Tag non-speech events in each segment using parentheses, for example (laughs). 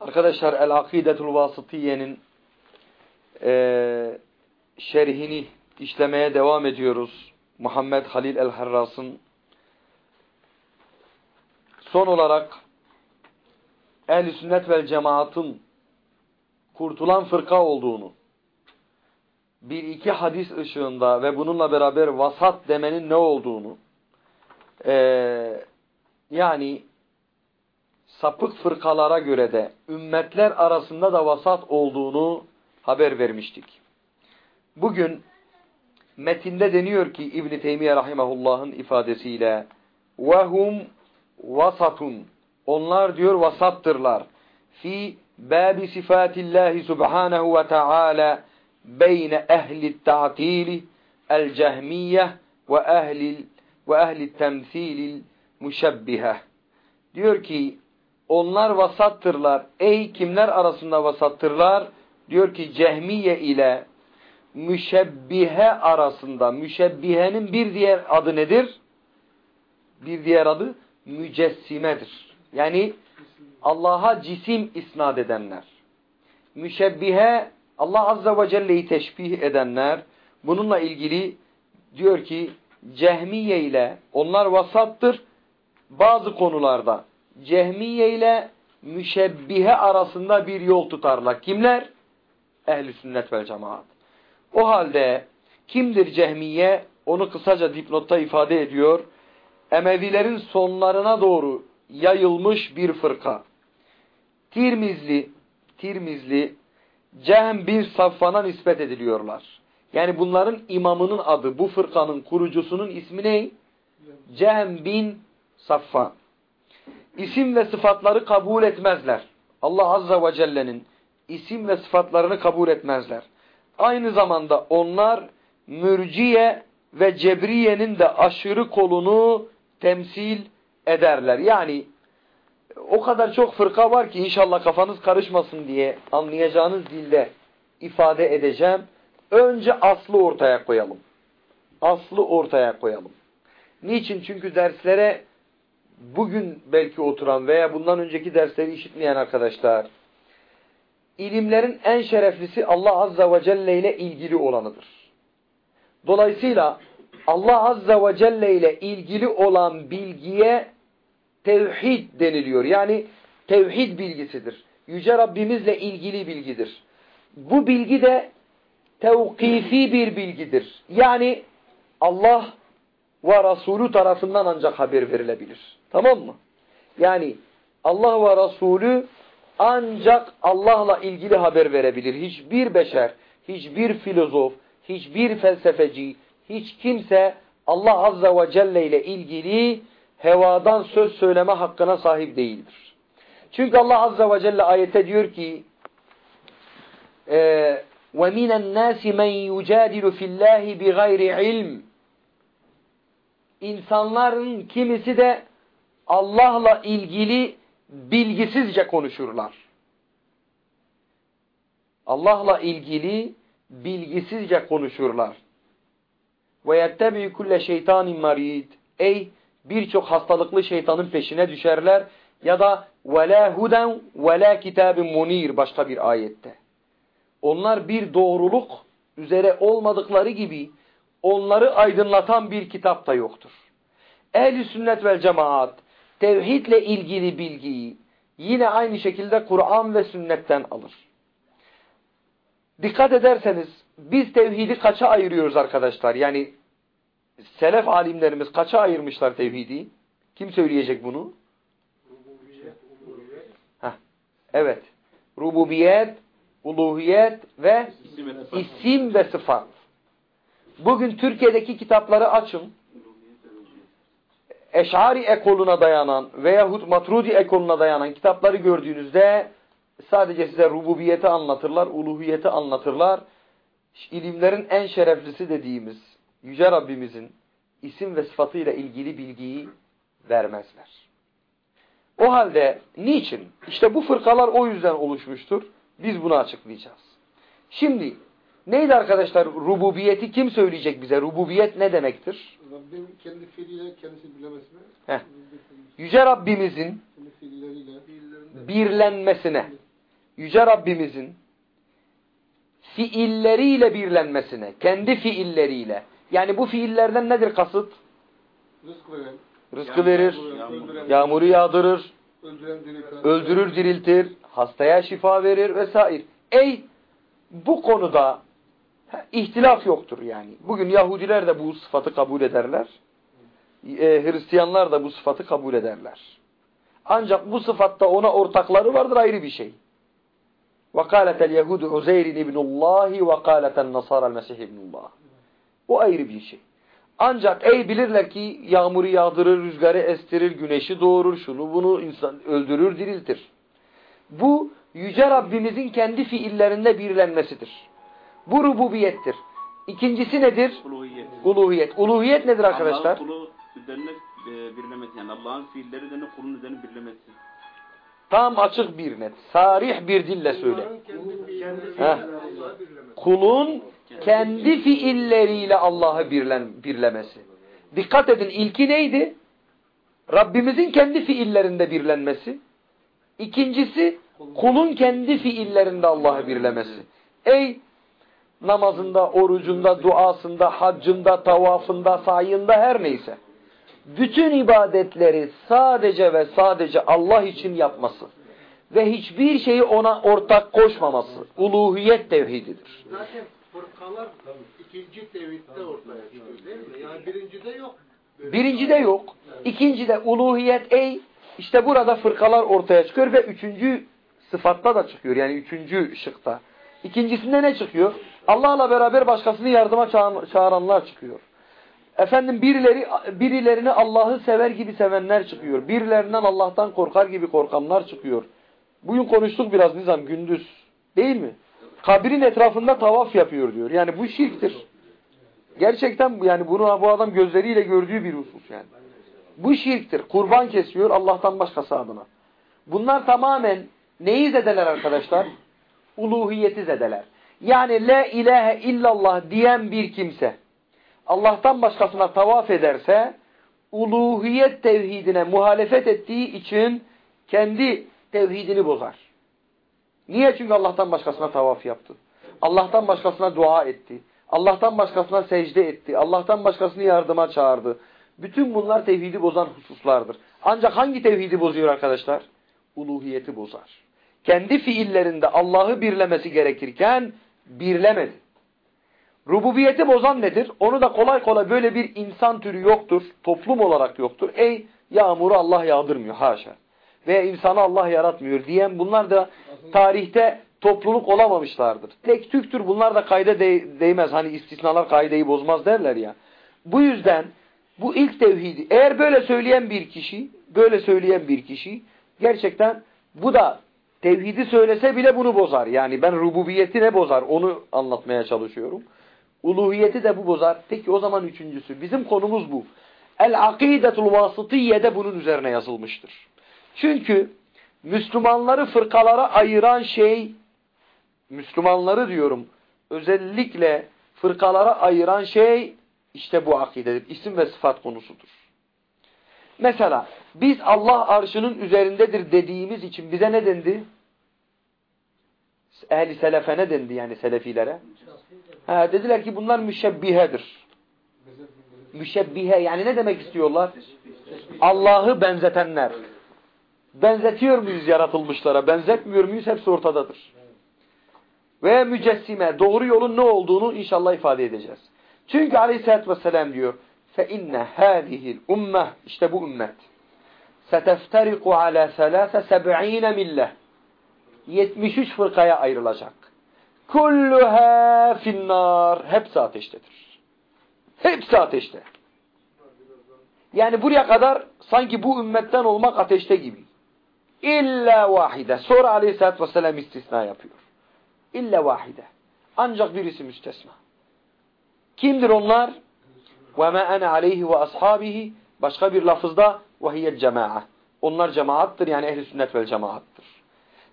Arkadaşlar El-Akidetul Vasıtiye'nin e, şerhini işlemeye devam ediyoruz. Muhammed Halil El-Harras'ın son olarak Ehl-i Sünnet vel Cemaat'ın kurtulan fırka olduğunu bir iki hadis ışığında ve bununla beraber vasat demenin ne olduğunu e, yani sapık fırkalara göre de ümmetler arasında da vasat olduğunu haber vermiştik. Bugün metinde deniyor ki İbn Teymiye rahimehullah'ın ifadesiyle vehum vasatun. Onlar diyor vasattırlar. Fi babi sifatillahi subhanahu ve taala beyne ehli ta'tili el cehmiyye ve ehli ve ehli temsilil müşebbihe diyor ki onlar vasattırlar. Ey kimler arasında vasattırlar? Diyor ki Cehmiye ile müşebbihe arasında. Müşebbihenin bir diğer adı nedir? Bir diğer adı mücessimedir. Yani Allah'a cisim isnat edenler. Müşebbihe Allah Azze ve Celle'yi teşbih edenler. Bununla ilgili diyor ki Cehmiye ile onlar vasattır. Bazı konularda Cehmiye ile müşebbihe arasında bir yol tutarlar. Kimler? Ehli sünnet vel cemaat. O halde kimdir Cehmiye? Onu kısaca dipnotta ifade ediyor. Emevilerin sonlarına doğru yayılmış bir fırka. Tirmizli, Tirmizli Cehm bin Safvan'a nispet ediliyorlar. Yani bunların imamının adı, bu fırkanın kurucusunun ismi ne? Cehm bin Safvan isim ve sıfatları kabul etmezler. Allah Azza ve Celle'nin isim ve sıfatlarını kabul etmezler. Aynı zamanda onlar mürciye ve cebriyenin de aşırı kolunu temsil ederler. Yani o kadar çok fırka var ki inşallah kafanız karışmasın diye anlayacağınız dilde ifade edeceğim. Önce aslı ortaya koyalım. Aslı ortaya koyalım. Niçin? Çünkü derslere bugün belki oturan veya bundan önceki dersleri işitmeyen arkadaşlar, ilimlerin en şereflisi Allah Azza ve Celle ile ilgili olanıdır. Dolayısıyla Allah Azza ve Celle ile ilgili olan bilgiye tevhid deniliyor. Yani tevhid bilgisidir. Yüce Rabbimizle ilgili bilgidir. Bu bilgi de tevkifi bir bilgidir. Yani Allah ve Resulü tarafından ancak haber verilebilir. Tamam mı? Yani Allah ve Resulü ancak Allah'la ilgili haber verebilir. Hiçbir beşer, hiçbir filozof, hiçbir felsefeci, hiç kimse Allah Azze ve Celle ile ilgili hevadan söz söyleme hakkına sahip değildir. Çünkü Allah Azze ve Celle ayette diyor ki وَمِنَ النَّاسِ مَنْ يُجَادِلُ فِي اللّٰهِ بِغَيْرِ عِلْمٍ İnsanların kimisi de Allah'la ilgili bilgisizce konuşurlar. Allah'la ilgili bilgisizce konuşurlar. Ve yettebi kulle şeytanin marid. Ey birçok hastalıklı şeytanın peşine düşerler ya da ve la huden ve la kitabin munir başka bir ayette. Onlar bir doğruluk üzere olmadıkları gibi onları aydınlatan bir kitap da yoktur. Ehl-i sünnet vel cemaat tevhidle ilgili bilgiyi yine aynı şekilde Kur'an ve sünnetten alır. Dikkat ederseniz biz tevhidi kaça ayırıyoruz arkadaşlar? Yani selef alimlerimiz kaça ayırmışlar tevhidi? Kim söyleyecek bunu? Heh, evet. Rububiyet, uluhiyet ve isim ve sıfat. Bugün Türkiye'deki kitapları açın. Eş'ari ekoluna dayanan veyahut Matrudi ekoluna dayanan kitapları gördüğünüzde sadece size rububiyeti anlatırlar, uluhiyeti anlatırlar. İlimlerin en şereflisi dediğimiz Yüce Rabbimizin isim ve sıfatıyla ilgili bilgiyi vermezler. O halde niçin? İşte bu fırkalar o yüzden oluşmuştur. Biz bunu açıklayacağız. Şimdi Neydi arkadaşlar? Rububiyeti kim söyleyecek bize? Rububiyet ne demektir? Rabbim kendi fiiliyle kendisi bilemez mi? Heh. Yüce Rabbimizin birlenmesine, Yüce Rabbimizin fiilleriyle birlenmesine, kendi fiilleriyle. Yani bu fiillerden nedir kasıt? Rızk veren, Rızkı verir, yağmuru yağdırır, öldürür diriltir, hastaya şifa verir vesaire. Ey bu konuda ihtilaf yoktur yani. Bugün Yahudiler de bu sıfatı kabul ederler. E, Hristiyanlar da bu sıfatı kabul ederler. Ancak bu sıfatta ona ortakları vardır ayrı bir şey. وَقَالَتَ الْيَهُودُ عُزَيْرٍ اِبْنُ اللّٰهِ وَقَالَتَ النَّصَارَ الْمَسِحِ اِبْنُ اللّٰهِ O ayrı bir şey. Ancak ey bilirler ki yağmuru yağdırır, rüzgarı estirir, güneşi doğurur, şunu bunu insan öldürür, diriltir. Bu Yüce Rabbimizin kendi fiillerinde birlenmesidir. Bu rububiyettir. İkincisi nedir? Uluhiyet. Uluhiyet. Uluhiyet nedir arkadaşlar? Allah'ın kulu üzerine e, birlemesi yani Allah'ın fiilleri üzerine kulun üzerine birlemesi. Tam açık bir net. Sarih bir dille söyle. Birlemez. Kulun kendi fiilleriyle Allah'ı birlen, birlemesi. Dikkat edin ilki neydi? Rabbimizin kendi fiillerinde birlenmesi. İkincisi kulun kendi fiillerinde Allah'ı birlemesi. Ey namazında, orucunda, duasında, haccında, tavafında, sayında her neyse. Bütün ibadetleri sadece ve sadece Allah için yapması ve hiçbir şeyi ona ortak koşmaması uluhiyet tevhididir. Zaten fırkalar ikinci tevhidde ortaya çıkıyor değil mi? Yani birincide yok. Birincide yok. İkincide uluhiyet ey işte burada fırkalar ortaya çıkıyor ve üçüncü sıfatta da çıkıyor. Yani üçüncü şıkta. İkincisinde ne çıkıyor? Allah'la beraber başkasını yardıma çağır- çağıranlar çıkıyor. Efendim birileri birilerini Allah'ı sever gibi sevenler çıkıyor. Birilerinden Allah'tan korkar gibi korkanlar çıkıyor. Bugün konuştuk biraz Nizam gündüz. Değil mi? Kabrin etrafında tavaf yapıyor diyor. Yani bu şirktir. Gerçekten yani bunu bu adam gözleriyle gördüğü bir husus yani. Bu şirktir. Kurban kesiyor Allah'tan başkası adına. Bunlar tamamen neyi zedeler arkadaşlar? Uluhiyeti zedeler. Yani la ilahe illallah diyen bir kimse Allah'tan başkasına tavaf ederse uluhiyet tevhidine muhalefet ettiği için kendi tevhidini bozar. Niye? Çünkü Allah'tan başkasına tavaf yaptı. Allah'tan başkasına dua etti. Allah'tan başkasına secde etti. Allah'tan başkasını yardıma çağırdı. Bütün bunlar tevhidi bozan hususlardır. Ancak hangi tevhidi bozuyor arkadaşlar? Uluhiyeti bozar. Kendi fiillerinde Allah'ı birlemesi gerekirken birlemedi. Rububiyeti bozan nedir? Onu da kolay kolay böyle bir insan türü yoktur. Toplum olarak yoktur. Ey yağmuru Allah yağdırmıyor haşa. Ve insanı Allah yaratmıyor diyen bunlar da tarihte topluluk olamamışlardır. Tek tüktür bunlar da kayda de değmez. Hani istisnalar kaideyi bozmaz derler ya. Bu yüzden bu ilk tevhidi eğer böyle söyleyen bir kişi böyle söyleyen bir kişi gerçekten bu da tevhidi söylese bile bunu bozar. Yani ben rububiyeti ne bozar onu anlatmaya çalışıyorum. Uluhiyeti de bu bozar. Peki o zaman üçüncüsü. Bizim konumuz bu. El-akidetul vasıtiye de bunun üzerine yazılmıştır. Çünkü Müslümanları fırkalara ayıran şey, Müslümanları diyorum, özellikle fırkalara ayıran şey işte bu akidedir. İsim ve sıfat konusudur. Mesela biz Allah arşının üzerindedir dediğimiz için bize ne dendi? Ehli selefe ne dendi yani selefilere? Ha, dediler ki bunlar müşebbihedir. Müşebbihe yani ne demek istiyorlar? Allah'ı benzetenler. Benzetiyor muyuz yaratılmışlara? Benzetmiyor muyuz? Hepsi ortadadır. Ve mücessime doğru yolun ne olduğunu inşallah ifade edeceğiz. Çünkü aleyhissalatü vesselam diyor فَاِنَّ هَذِهِ الْاُمَّةِ işte bu ümmet سَتَفْتَرِقُ عَلَى ثَلَاثَ سَبْعِينَ مِلَّةِ 73 fırkaya ayrılacak. Kulluha finnar. Hepsi ateştedir. Hepsi ateşte. Yani buraya kadar sanki bu ümmetten olmak ateşte gibi. İlla vahide. Sonra aleyhissalatü vesselam istisna yapıyor. İlla vahide. Ancak birisi müstesna. Kimdir onlar? وَمَا أَنَا عَلَيْهِ وَأَصْحَابِهِ Başka bir lafızda وَهِيَ الْجَمَاعَةِ Onlar cemaattır yani ehli sünnet vel cemaattır.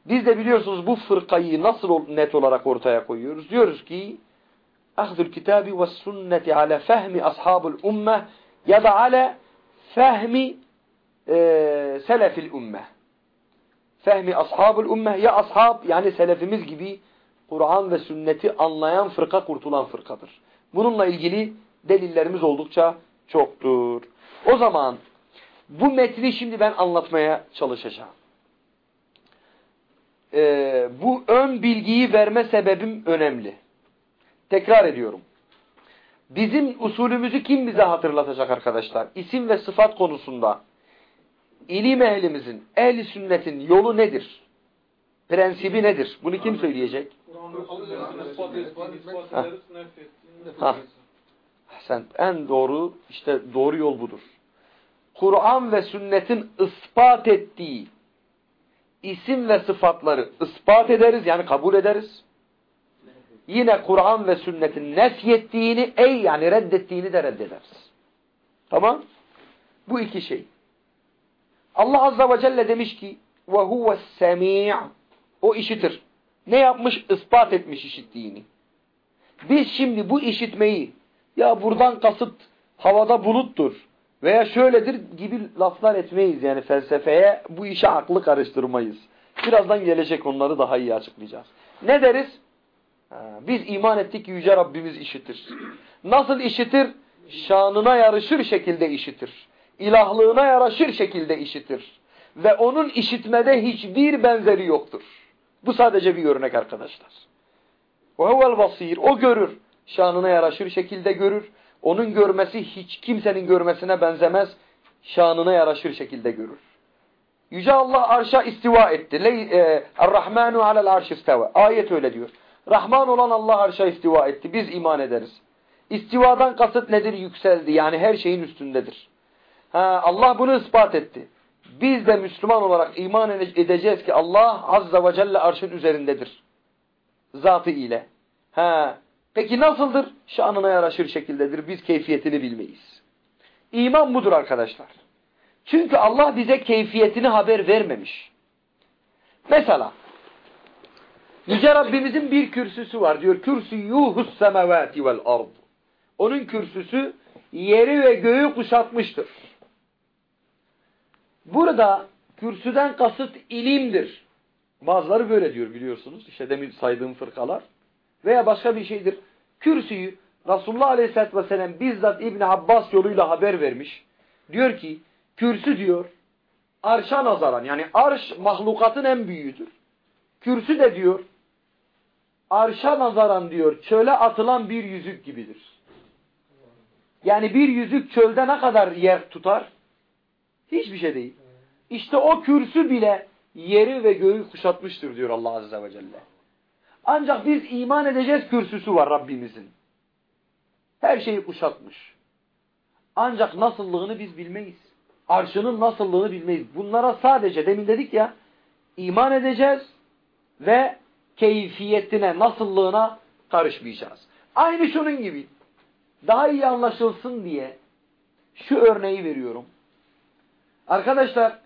Biz de biliyorsunuz bu fırkayı nasıl net olarak ortaya koyuyoruz? Diyoruz ki ahdül kitabi ve sünneti ala fehmi ashabul ummeh ya da ala fehmi e, selefil ummeh. fehmi ashabul ümmeh ya ashab yani selefimiz gibi Kur'an ve sünneti anlayan fırka kurtulan fırkadır. Bununla ilgili delillerimiz oldukça çoktur. O zaman bu metni şimdi ben anlatmaya çalışacağım. Ee, bu ön bilgiyi verme sebebim önemli. Tekrar ediyorum. Bizim usulümüzü kim bize hatırlatacak arkadaşlar? İsim ve sıfat konusunda ilim ehlimizin, ehli sünnetin yolu nedir? Prensibi nedir? Bunu kim söyleyecek? Ha. Sen en doğru işte doğru yol budur. Kur'an ve sünnetin ispat ettiği isim ve sıfatları ispat ederiz yani kabul ederiz. Yine Kur'an ve sünnetin nefyettiğini ey yani reddettiğini de reddederiz. Tamam? Bu iki şey. Allah Azze ve Celle demiş ki ve huves semî' o işitir. Ne yapmış? Ispat etmiş işittiğini. Biz şimdi bu işitmeyi ya buradan kasıt havada buluttur veya şöyledir gibi laflar etmeyiz. Yani felsefeye bu işe aklı karıştırmayız. Birazdan gelecek onları daha iyi açıklayacağız. Ne deriz? Ha, biz iman ettik ki Yüce Rabbimiz işitir. Nasıl işitir? Şanına yarışır şekilde işitir. İlahlığına yaraşır şekilde işitir. Ve onun işitmede hiçbir benzeri yoktur. Bu sadece bir örnek arkadaşlar. وَهُوَ basir O görür. Şanına yaraşır şekilde görür. onun görmesi hiç kimsenin görmesine benzemez. Şanına yaraşır şekilde görür. Yüce Allah arşa istiva etti. E, Er-Rahmanu alel arş isteva. Ayet öyle diyor. Rahman olan Allah arşa istiva etti. Biz iman ederiz. İstivadan kasıt nedir? Yükseldi. Yani her şeyin üstündedir. Ha, Allah bunu ispat etti. Biz de Müslüman olarak iman edeceğiz ki Allah Azza ve Celle arşın üzerindedir. Zatı ile. Ha, peki nasıldır? Şanına yaraşır şekildedir. Biz keyfiyetini bilmeyiz. İman budur arkadaşlar. Çünkü Allah bize keyfiyetini haber vermemiş. Mesela Yüce Rabbimizin bir kürsüsü var diyor. Kürsüyuhus semavati vel ard. Onun kürsüsü yeri ve göğü kuşatmıştır. Burada kürsüden kasıt ilimdir. Bazıları böyle diyor biliyorsunuz. İşte demin saydığım fırkalar. Veya başka bir şeydir. Kürsüyü Resulullah Aleyhisselatü Vesselam bizzat İbn Abbas yoluyla haber vermiş. Diyor ki kürsü diyor arşa nazaran yani arş mahlukatın en büyüğüdür. Kürsü de diyor arşa nazaran diyor çöle atılan bir yüzük gibidir. Yani bir yüzük çölde ne kadar yer tutar? Hiçbir şey değil. İşte o kürsü bile yeri ve göğü kuşatmıştır diyor Allah Azze ve Celle. Ancak biz iman edeceğiz kürsüsü var Rabbimizin. Her şeyi kuşatmış. Ancak nasıllığını biz bilmeyiz. Arşının nasıllığını bilmeyiz. Bunlara sadece demin dedik ya iman edeceğiz ve keyfiyetine, nasıllığına karışmayacağız. Aynı şunun gibi. Daha iyi anlaşılsın diye şu örneği veriyorum. Arkadaşlar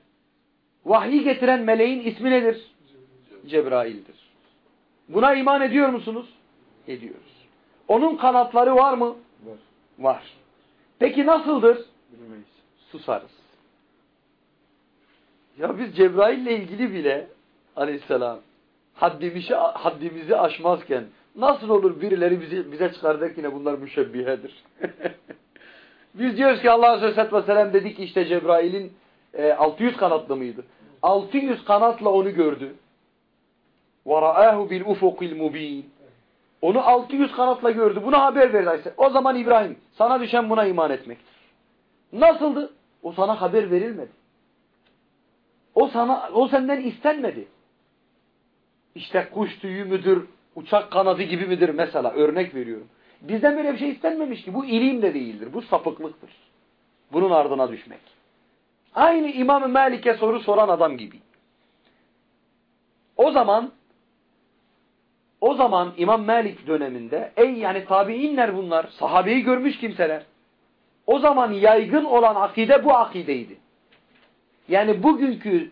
vahyi getiren meleğin ismi nedir? Cebrail'dir. Buna iman ediyor musunuz? Ediyoruz. Onun kanatları var mı? Var. Var. Peki nasıldır? Bilmeyiz. Susarız. Ya biz Cebrail ile ilgili bile aleyhisselam haddimizi, haddimizi aşmazken nasıl olur birileri bizi, bize çıkar der ki ne bunlar müşebbihedir. (laughs) biz diyoruz ki Allah Aleyhisselatü Vesselam dedi ki işte Cebrail'in e, 600 kanatlı mıydı? 600 kanatla onu gördü. وَرَآهُ بِالْاُفُقِ الْمُب۪ينَ Onu 600 kanatla gördü. Buna haber verdi. O zaman İbrahim sana düşen buna iman etmektir. Nasıldı? O sana haber verilmedi. O sana o senden istenmedi. İşte kuş tüyü müdür, uçak kanadı gibi midir mesela örnek veriyorum. Bizden böyle bir şey istenmemiş ki. Bu ilim de değildir. Bu sapıklıktır. Bunun ardına düşmek. Aynı İmam-ı Malik'e soru soran adam gibi. O zaman o zaman İmam Malik döneminde ey yani tabiinler bunlar, sahabeyi görmüş kimseler. O zaman yaygın olan akide bu akideydi. Yani bugünkü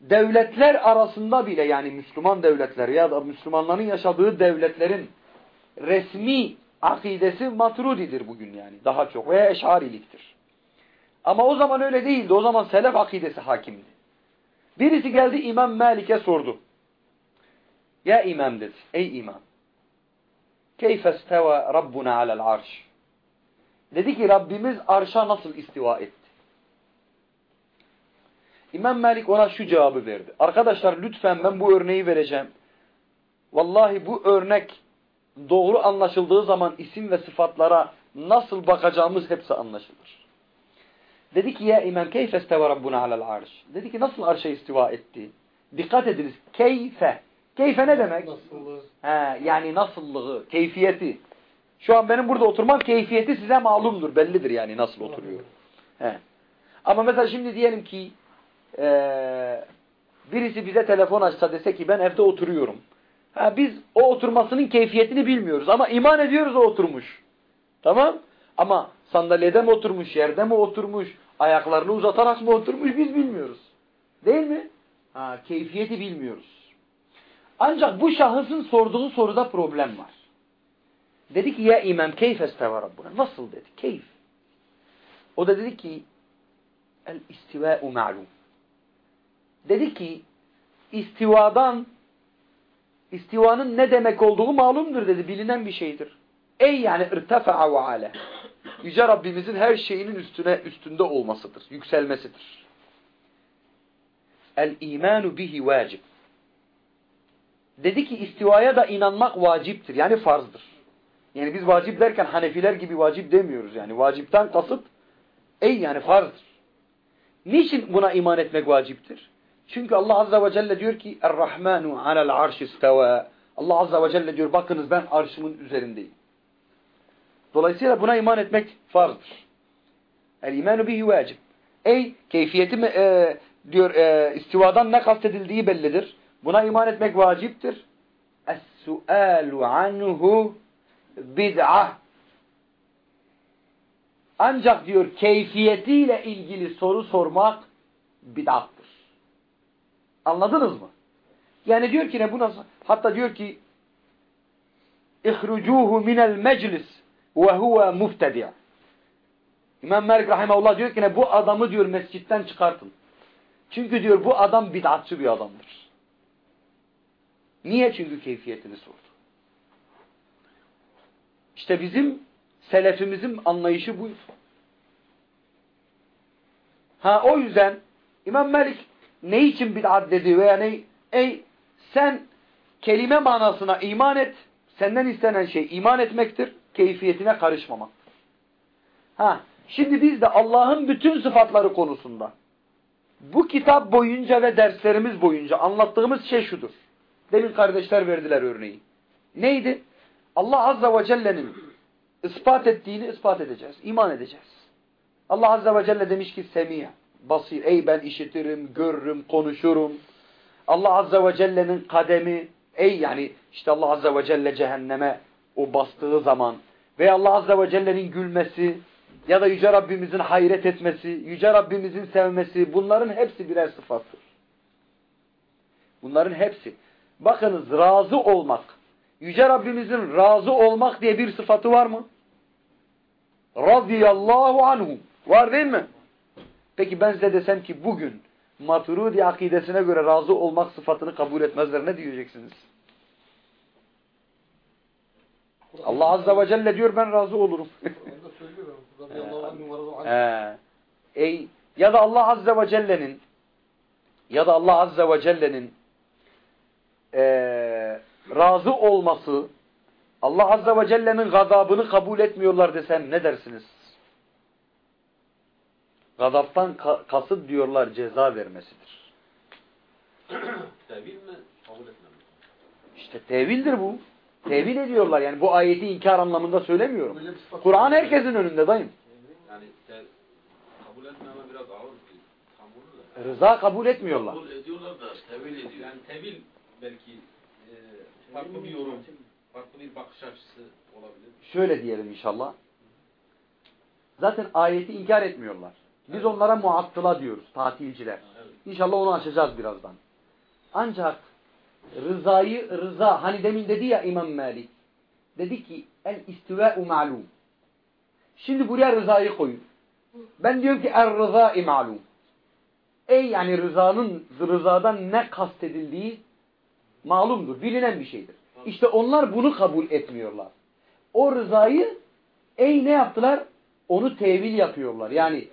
devletler arasında bile yani Müslüman devletler ya da Müslümanların yaşadığı devletlerin resmi akidesi matrudidir bugün yani daha çok veya eşariliktir. Ama o zaman öyle değildi. O zaman selef akidesi hakimdi. Birisi geldi İmam Malik'e sordu. Ya İmam dedi. Ey İmam. Keyfe steva Rabbuna alel arş. Dedi ki Rabbimiz arşa nasıl istiva etti? İmam Malik ona şu cevabı verdi. Arkadaşlar lütfen ben bu örneği vereceğim. Vallahi bu örnek doğru anlaşıldığı zaman isim ve sıfatlara nasıl bakacağımız hepsi anlaşılır. Dedi ki ya İmam keyfe isteva Rabbuna alel arş. Dedi ki nasıl arşa istiva etti? Dikkat ediniz. Keyfe. Keyfe ne demek? Nasıllığı. He, yani nasıllığı, keyfiyeti. Şu an benim burada oturmam keyfiyeti size malumdur. Bellidir yani nasıl oturuyor. He. Ama mesela şimdi diyelim ki ee, birisi bize telefon açsa dese ki ben evde oturuyorum. Ha, biz o oturmasının keyfiyetini bilmiyoruz ama iman ediyoruz o oturmuş. Tamam? Ama sandalyede mi oturmuş, yerde mi oturmuş, ayaklarını uzatarak mı oturmuş biz bilmiyoruz. Değil mi? Ha, keyfiyeti bilmiyoruz. Ancak bu şahısın sorduğu soruda problem var. Dedi ki ya imam keyfe isteva Rabbuna. Nasıl dedi? Keyf. O da dedi ki el istiva'u ma'lum. Dedi ki istivadan istivanın ne demek olduğu malumdur dedi. Bilinen bir şeydir. Ey yani irtefa'a ve ale. Yüce Rabbimizin her şeyinin üstüne üstünde olmasıdır. Yükselmesidir. El imanu bihi vacib. Dedi ki istivaya da inanmak vaciptir. Yani farzdır. Yani biz vacip derken Hanefiler gibi vacip demiyoruz. Yani vacipten kasıt ey yani farzdır. Niçin buna iman etmek vaciptir? Çünkü Allah Azze ve Celle diyor ki Er-Rahmanu alel arş isteva. Allah Azze ve Celle diyor bakınız ben arşımın üzerindeyim. Dolayısıyla buna iman etmek farzdır. El imanu bihi vacib. Ey keyfiyeti e, diyor e, istivadan ne kastedildiği bellidir. Buna iman etmek vaciptir. Es-sualu anhu bid'ah. Ancak diyor keyfiyetiyle ilgili soru sormak bid'attır. Anladınız mı? Yani diyor ki ne bu nasıl? Hatta diyor ki ihrucuhu minel meclis ve huve muftedi' İmam Malik Rahimahullah diyor ki ne bu adamı diyor mescitten çıkartın. Çünkü diyor bu adam bid'atçı bir adamdır. Niye? Çünkü keyfiyetini sordu. İşte bizim selefimizin anlayışı buydu. Ha o yüzden İmam Malik ne için bid'at dedi veya ne? Ey sen kelime manasına iman et. Senden istenen şey iman etmektir. Keyfiyetine karışmamak. Ha şimdi biz de Allah'ın bütün sıfatları konusunda bu kitap boyunca ve derslerimiz boyunca anlattığımız şey şudur. Demin kardeşler verdiler örneği. Neydi? Allah Azze ve Celle'nin ispat ettiğini ispat edeceğiz. iman edeceğiz. Allah Azze ve Celle demiş ki semih, basir. Ey ben işitirim, görürüm, konuşurum. Allah Azze ve Celle'nin kademi. Ey yani işte Allah Azze ve Celle cehenneme o bastığı zaman. Ve Allah Azze ve Celle'nin gülmesi ya da Yüce Rabbimizin hayret etmesi, Yüce Rabbimizin sevmesi bunların hepsi birer sıfattır. Bunların hepsi. Bakınız razı olmak. Yüce Rabbimizin razı olmak diye bir sıfatı var mı? Radiyallahu anhum. Var değil mi? Peki ben size desem ki bugün Maturidi akidesine göre razı olmak sıfatını kabul etmezler. Ne diyeceksiniz? Allah Azze ve Celle diyor ben razı olurum. Ee, (laughs) ey, ya da Allah Azze ve Celle'nin ya da Allah Azze ve Celle'nin e, razı olması Allah Azze ve Celle'nin gazabını kabul etmiyorlar desem ne dersiniz? Gazaptan ka kasıt diyorlar ceza vermesidir. (coughs) Tevil mi? Kabul etmem. İşte tevildir bu. Tevil ediyorlar yani bu ayeti inkar anlamında söylemiyorum. Kur'an herkesin önünde dayım. Yani kabul etmeme biraz ağır bir tam bunu da. Rıza kabul etmiyorlar. Kabul ediyorlar da tevil ediyor. Yani tevil belki e, farklı bir yorum, farklı bir bakış açısı olabilir. Şöyle diyelim inşallah. Zaten ayeti inkar etmiyorlar. Biz onlara muattıla diyoruz, tatilciler. Evet. İnşallah onu açacağız birazdan. Ancak rızayı, rıza, hani demin dedi ya İmam Malik, dedi ki el istivâ'u ma'lum. Şimdi buraya rızayı koyun. Ben diyorum ki er rızâ'i ma'lum. ey yani rızanın rızadan ne kastedildiği malumdur, bilinen bir şeydir. İşte onlar bunu kabul etmiyorlar. O rızayı ey ne yaptılar? Onu tevil yapıyorlar. Yani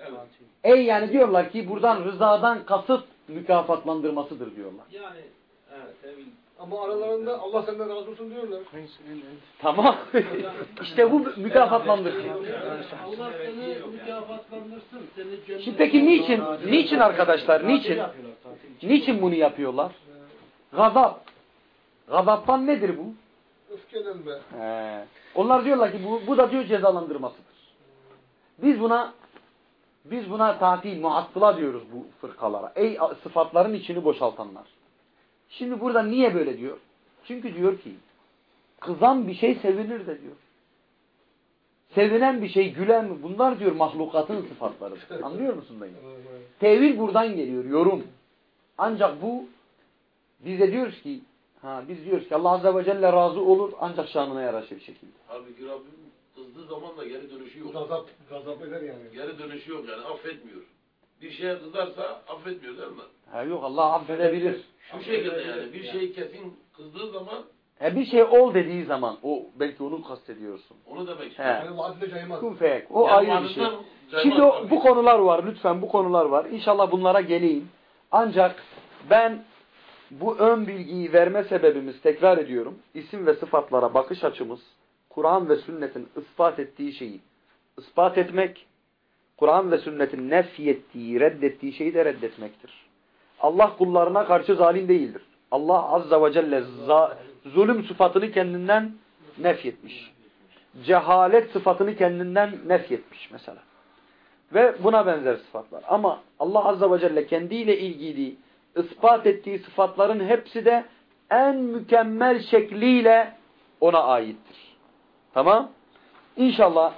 ey yani diyorlar ki buradan rızadan kasıt mükafatlandırmasıdır diyorlar. Yani evet tevil Ama aralarında Allah senden razı olsun diyorlar. Tamam. (laughs) (laughs) işte bu mükafatlandırsın. Allah seni mükafatlandırsın. Seni Şimdi peki niçin? Niçin arkadaşlar? Niçin? Niçin bunu yapıyorlar? Gazap. Gazaptan nedir bu? Öfkelenme. He. Onlar diyorlar ki bu, bu da diyor cezalandırmasıdır. Biz buna biz buna tatil, muattıla diyoruz bu fırkalara. Ey sıfatların içini boşaltanlar. Şimdi burada niye böyle diyor? Çünkü diyor ki kızan bir şey sevinir de diyor. Sevinen bir şey gülen mi? Bunlar diyor mahlukatın sıfatlarıdır. (laughs) Anlıyor musun dayı? Tevil buradan geliyor, yorum. Ancak bu biz de diyoruz ki ha biz diyoruz ki Allah Azze ve Celle razı olur ancak şanına yaraşır şekilde. Halbuki Rabbim kızdığı zaman da geri dönüşü yok. Gazap, gazap eder yani. Geri dönüşü yok yani affetmiyor. Bir şeye kızarsa affetmiyor değil mi? Ha yok Allah affedebilir. Şu şekilde yani bir şey kesin kızdığı zaman E bir şey ol dediği zaman o belki onu kastediyorsun. onu demek He. istiyor. Yani vaadinde caymaz. Kun feyek. O Yani ayrı bir şey. Şimdi o, bu konular var. Lütfen bu konular var. İnşallah bunlara geleyim. Ancak ben bu ön bilgiyi verme sebebimiz tekrar ediyorum. İsim ve sıfatlara bakış açımız Kur'an ve sünnetin ispat ettiği şeyi ispat etmek, Kur'an ve sünnetin nefyettiği, reddettiği şeyi de reddetmektir. Allah kullarına karşı zalim değildir. Allah azza ve celle zulüm sıfatını kendinden nefyetmiş. Cehalet sıfatını kendinden nefyetmiş mesela. Ve buna benzer sıfatlar. Ama Allah azza ve celle kendiyle ilgili ispat ettiği sıfatların hepsi de en mükemmel şekliyle ona aittir. Tamam? İnşallah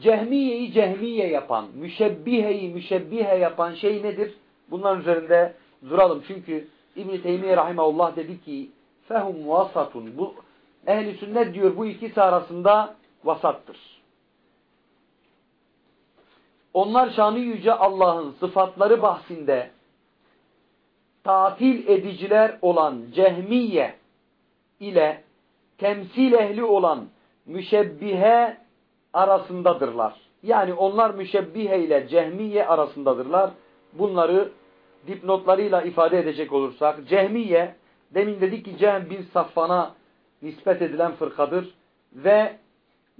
Cehmiye'yi cehmiye yapan, müşebbiheyi müşebbihe yapan şey nedir? Bunların üzerinde duralım. Çünkü İbn-i Teymiye Rahimahullah dedi ki fehum vasatun. Bu ehli sünnet diyor bu ikisi arasında vasattır. Onlar şanı yüce Allah'ın sıfatları bahsinde tatil ediciler olan cehmiye ile temsil ehli olan müşebbihe arasındadırlar. Yani onlar müşebbihe ile cehmiye arasındadırlar. Bunları dipnotlarıyla ifade edecek olursak cehmiye demin dedik ki Cehm bin Safvan'a nispet edilen fırkadır ve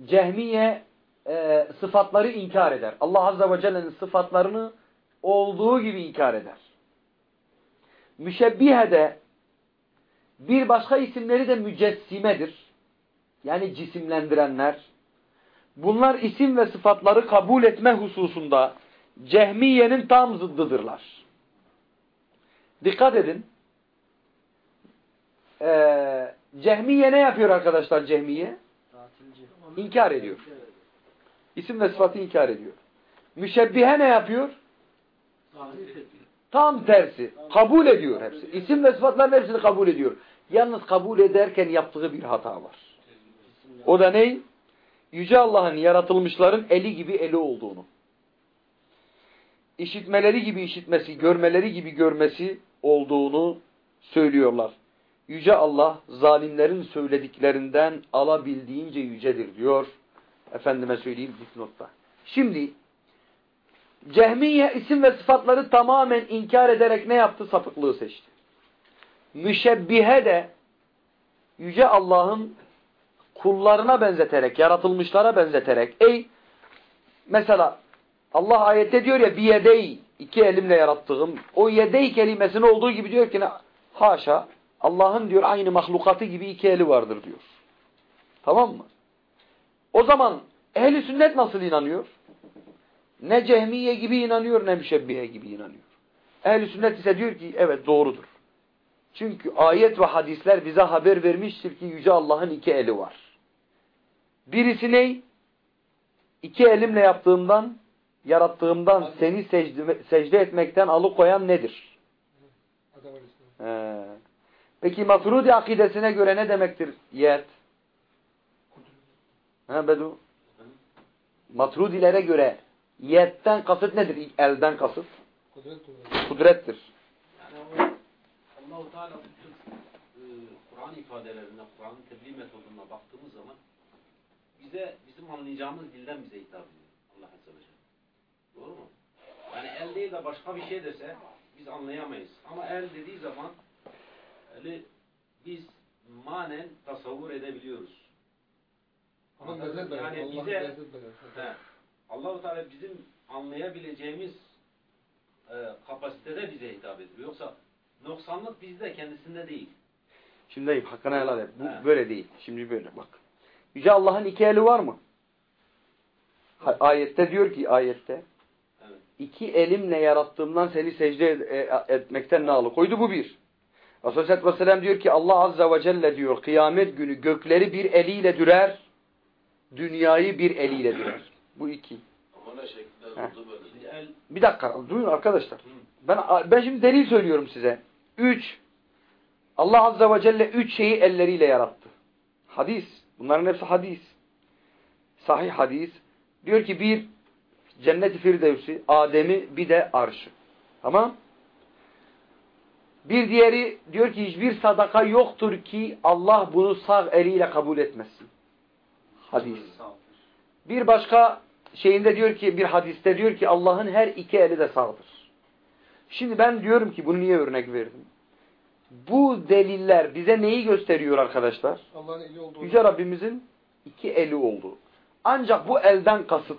cehmiye e, sıfatları inkar eder. Allah Azze ve Celle'nin sıfatlarını olduğu gibi inkar eder. Müşebbihe de bir başka isimleri de mücessimedir. Yani cisimlendirenler. Bunlar isim ve sıfatları kabul etme hususunda cehmiyenin tam zıddıdırlar. Dikkat edin. Ee, cehmiye ne yapıyor arkadaşlar cehmiye? İnkar ediyor. İsim ve sıfatı inkar ediyor. Müşebbihe ne yapıyor? Tam tersi. Kabul ediyor hepsi. İsim ve sıfatların hepsini kabul ediyor. Yalnız kabul ederken yaptığı bir hata var. O da ne? Yüce Allah'ın yaratılmışların eli gibi eli olduğunu. İşitmeleri gibi işitmesi, görmeleri gibi görmesi olduğunu söylüyorlar. Yüce Allah zalimlerin söylediklerinden alabildiğince yücedir diyor. Efendime söyleyeyim dipnotta. Şimdi Cehmiye isim ve sıfatları tamamen inkar ederek ne yaptı? Sapıklığı seçti. Müşebbihe de Yüce Allah'ın kullarına benzeterek, yaratılmışlara benzeterek ey mesela Allah ayette diyor ya bir yedey iki elimle yarattığım o yedey kelimesinin olduğu gibi diyor ki haşa Allah'ın diyor aynı mahlukatı gibi iki eli vardır diyor. Tamam mı? O zaman ehli sünnet nasıl inanıyor? Ne cehmiye gibi inanıyor ne müşebbihe gibi inanıyor. Ehli sünnet ise diyor ki evet doğrudur. Çünkü ayet ve hadisler bize haber vermiştir ki Yüce Allah'ın iki eli var. Birisi ne? İki elimle yaptığımdan, yarattığımdan seni secde, secde etmekten alıkoyan nedir? He. Peki Maturidi akidesine göre ne demektir yet? He Bedu? Matrudilere göre yetten kasıt nedir? Elden kasıt. Kudrettir. Yani o Allahu Teala bütün e, Kur'an ifadelerine, Kur'an'ın tebliğ metoduna baktığımız zaman bize bizim anlayacağımız dilden bize hitap ediyor. Allah Azze ve Celle. Doğru mu? Yani el değil de başka bir şey dese biz anlayamayız. Ama el dediği zaman eli biz manen tasavvur edebiliyoruz. Yani bize He. Allahu Teala bizim anlayabileceğimiz e, kapasitede bize hitap ediyor. Yoksa noksanlık bizde kendisinde değil. Şimdi dayım hakkını helal et. Bu He. böyle değil. Şimdi böyle bak. Yüce Allah'ın iki eli var mı? Ha- Ayette diyor ki ayette Evet. iki elimle yarattığımdan seni secde ed- e- etmekten ne alıkoydu? Bu bir. Aleyhisselatü Vesselam diyor ki Allah Azze ve Celle diyor kıyamet günü gökleri bir eliyle dürer, dünyayı bir eliyle dürer. Bu iki. Bir dakika duyun arkadaşlar. Ben ben şimdi delil söylüyorum size. Üç. Allah Azze ve Celle üç şeyi elleriyle yarattı. Hadis. Bunların hepsi hadis. Sahih hadis. Diyor ki bir cennet-i firdevsi, Adem'i bir de arşı. Tamam. Bir diğeri diyor ki hiçbir sadaka yoktur ki Allah bunu sağ eliyle kabul etmesin. Hadis. Bir başka şeyinde diyor ki bir hadiste diyor ki Allah'ın her iki eli de sağdır. Şimdi ben diyorum ki bunu niye örnek verdim? Bu deliller bize neyi gösteriyor arkadaşlar? Allah'ın eli olduğunu. Yüce Rabbimizin iki eli olduğu. Ancak bu elden kasıt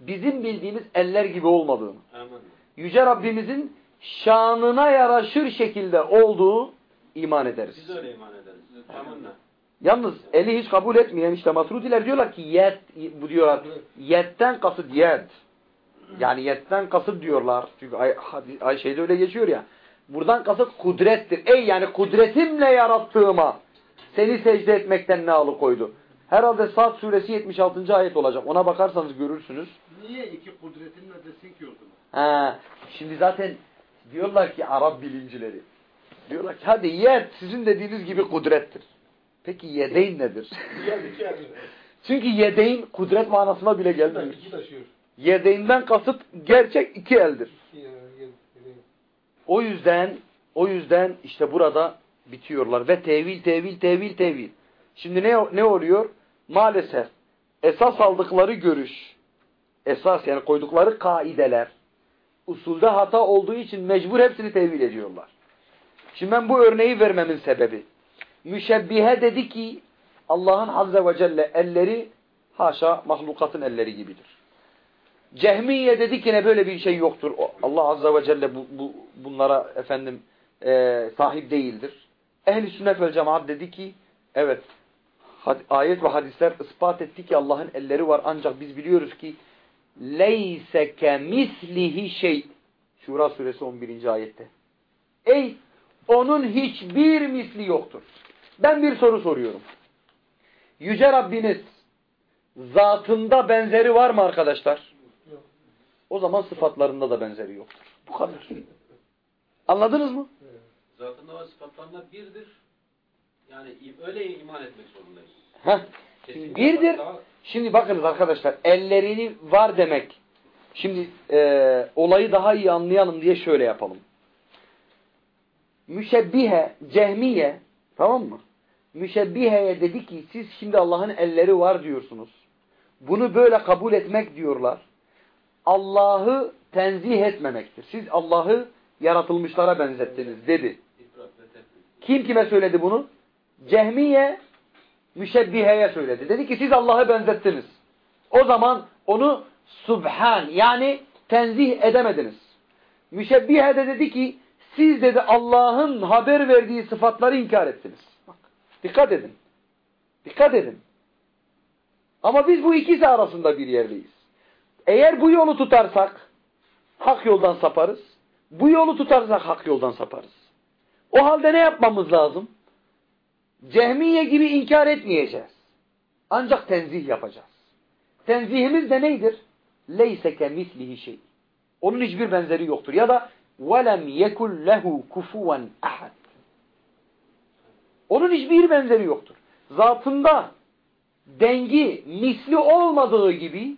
bizim bildiğimiz eller gibi olmadığını. Amin. Yüce Rabbimizin şanına yaraşır şekilde olduğu iman ederiz. Biz öyle iman ederiz. Amenna. Yalnız eli hiç kabul etmeyen işte Matrudiler diyorlar ki yet bu diyorlar. Yetten kasıt yet. Yani yetten kasıt diyorlar. Çünkü ay, ay şeyde öyle geçiyor ya. Buradan kasıt kudrettir. Ey yani kudretimle yarattığıma seni secde etmekten ne alıkoydu? Herhalde Sad suresi 76. ayet olacak. Ona bakarsanız görürsünüz. Niye iki kudretinle desin ki o zaman? Ha, şimdi zaten diyorlar ki Arap bilimcileri. Diyorlar ki hadi yet sizin dediğiniz gibi kudrettir. Peki yedeyn nedir? Çünkü yedeyn kudret manasına bile gelmiyor. Yedeğinden kasıt gerçek iki eldir. O yüzden o yüzden işte burada bitiyorlar ve tevil tevil tevil tevil. Şimdi ne ne oluyor? Maalesef esas aldıkları görüş, esas yani koydukları kaideler usulde hata olduğu için mecbur hepsini tevil ediyorlar. Şimdi ben bu örneği vermemin sebebi müşebbihe dedi ki Allah'ın azze ve celle elleri haşa mahlukatın elleri gibidir. Cehmiye dedi ki ne böyle bir şey yoktur. Allah azze ve celle bu, bu, bunlara efendim e, sahip değildir. Ehl-i sünnet vel cemaat dedi ki evet ayet ve hadisler ispat etti ki Allah'ın elleri var ancak biz biliyoruz ki leyse kemislihi şey Şura suresi 11. ayette. Ey onun hiçbir misli yoktur. Ben bir soru soruyorum. Yüce Rabbiniz zatında benzeri var mı arkadaşlar? O zaman sıfatlarında da benzeri yoktur. Bu kadar. Anladınız mı? Zatında ve sıfatlarında birdir. Yani öyle iman etmek zorundayız. Heh. Kesinlikle Birdir. daha- Şimdi bakınız arkadaşlar ellerini var demek. Şimdi e, olayı daha iyi anlayalım diye şöyle yapalım. Müşebbihe, cehmiye tamam mı? Müşebbiheye dedi ki siz şimdi Allah'ın elleri var diyorsunuz. Bunu böyle kabul etmek diyorlar. Allah'ı tenzih etmemektir. Siz Allah'ı yaratılmışlara benzettiniz dedi. Kim kime söyledi bunu? Cehmiye müşebbiheye söyledi. Dedi ki siz Allah'ı benzettiniz. O zaman onu subhan yani tenzih edemediniz. Müşebbihe de dedi ki siz dedi Allah'ın haber verdiği sıfatları inkar ettiniz. Bak, dikkat edin. Dikkat edin. Ama biz bu ikisi arasında bir yerdeyiz. Eğer bu yolu tutarsak hak yoldan saparız. Bu yolu tutarsak hak yoldan saparız. O halde ne yapmamız lazım? Cehmiye gibi inkar etmeyeceğiz. Ancak tenzih yapacağız. Tenzihimiz de neydir? Leyse kemislihi şey. Onun hiçbir benzeri yoktur. Ya da وَلَمْ يَكُلْ لَهُ كُفُوًا اَحَدٍ Onun hiçbir benzeri yoktur. Zatında dengi, misli olmadığı gibi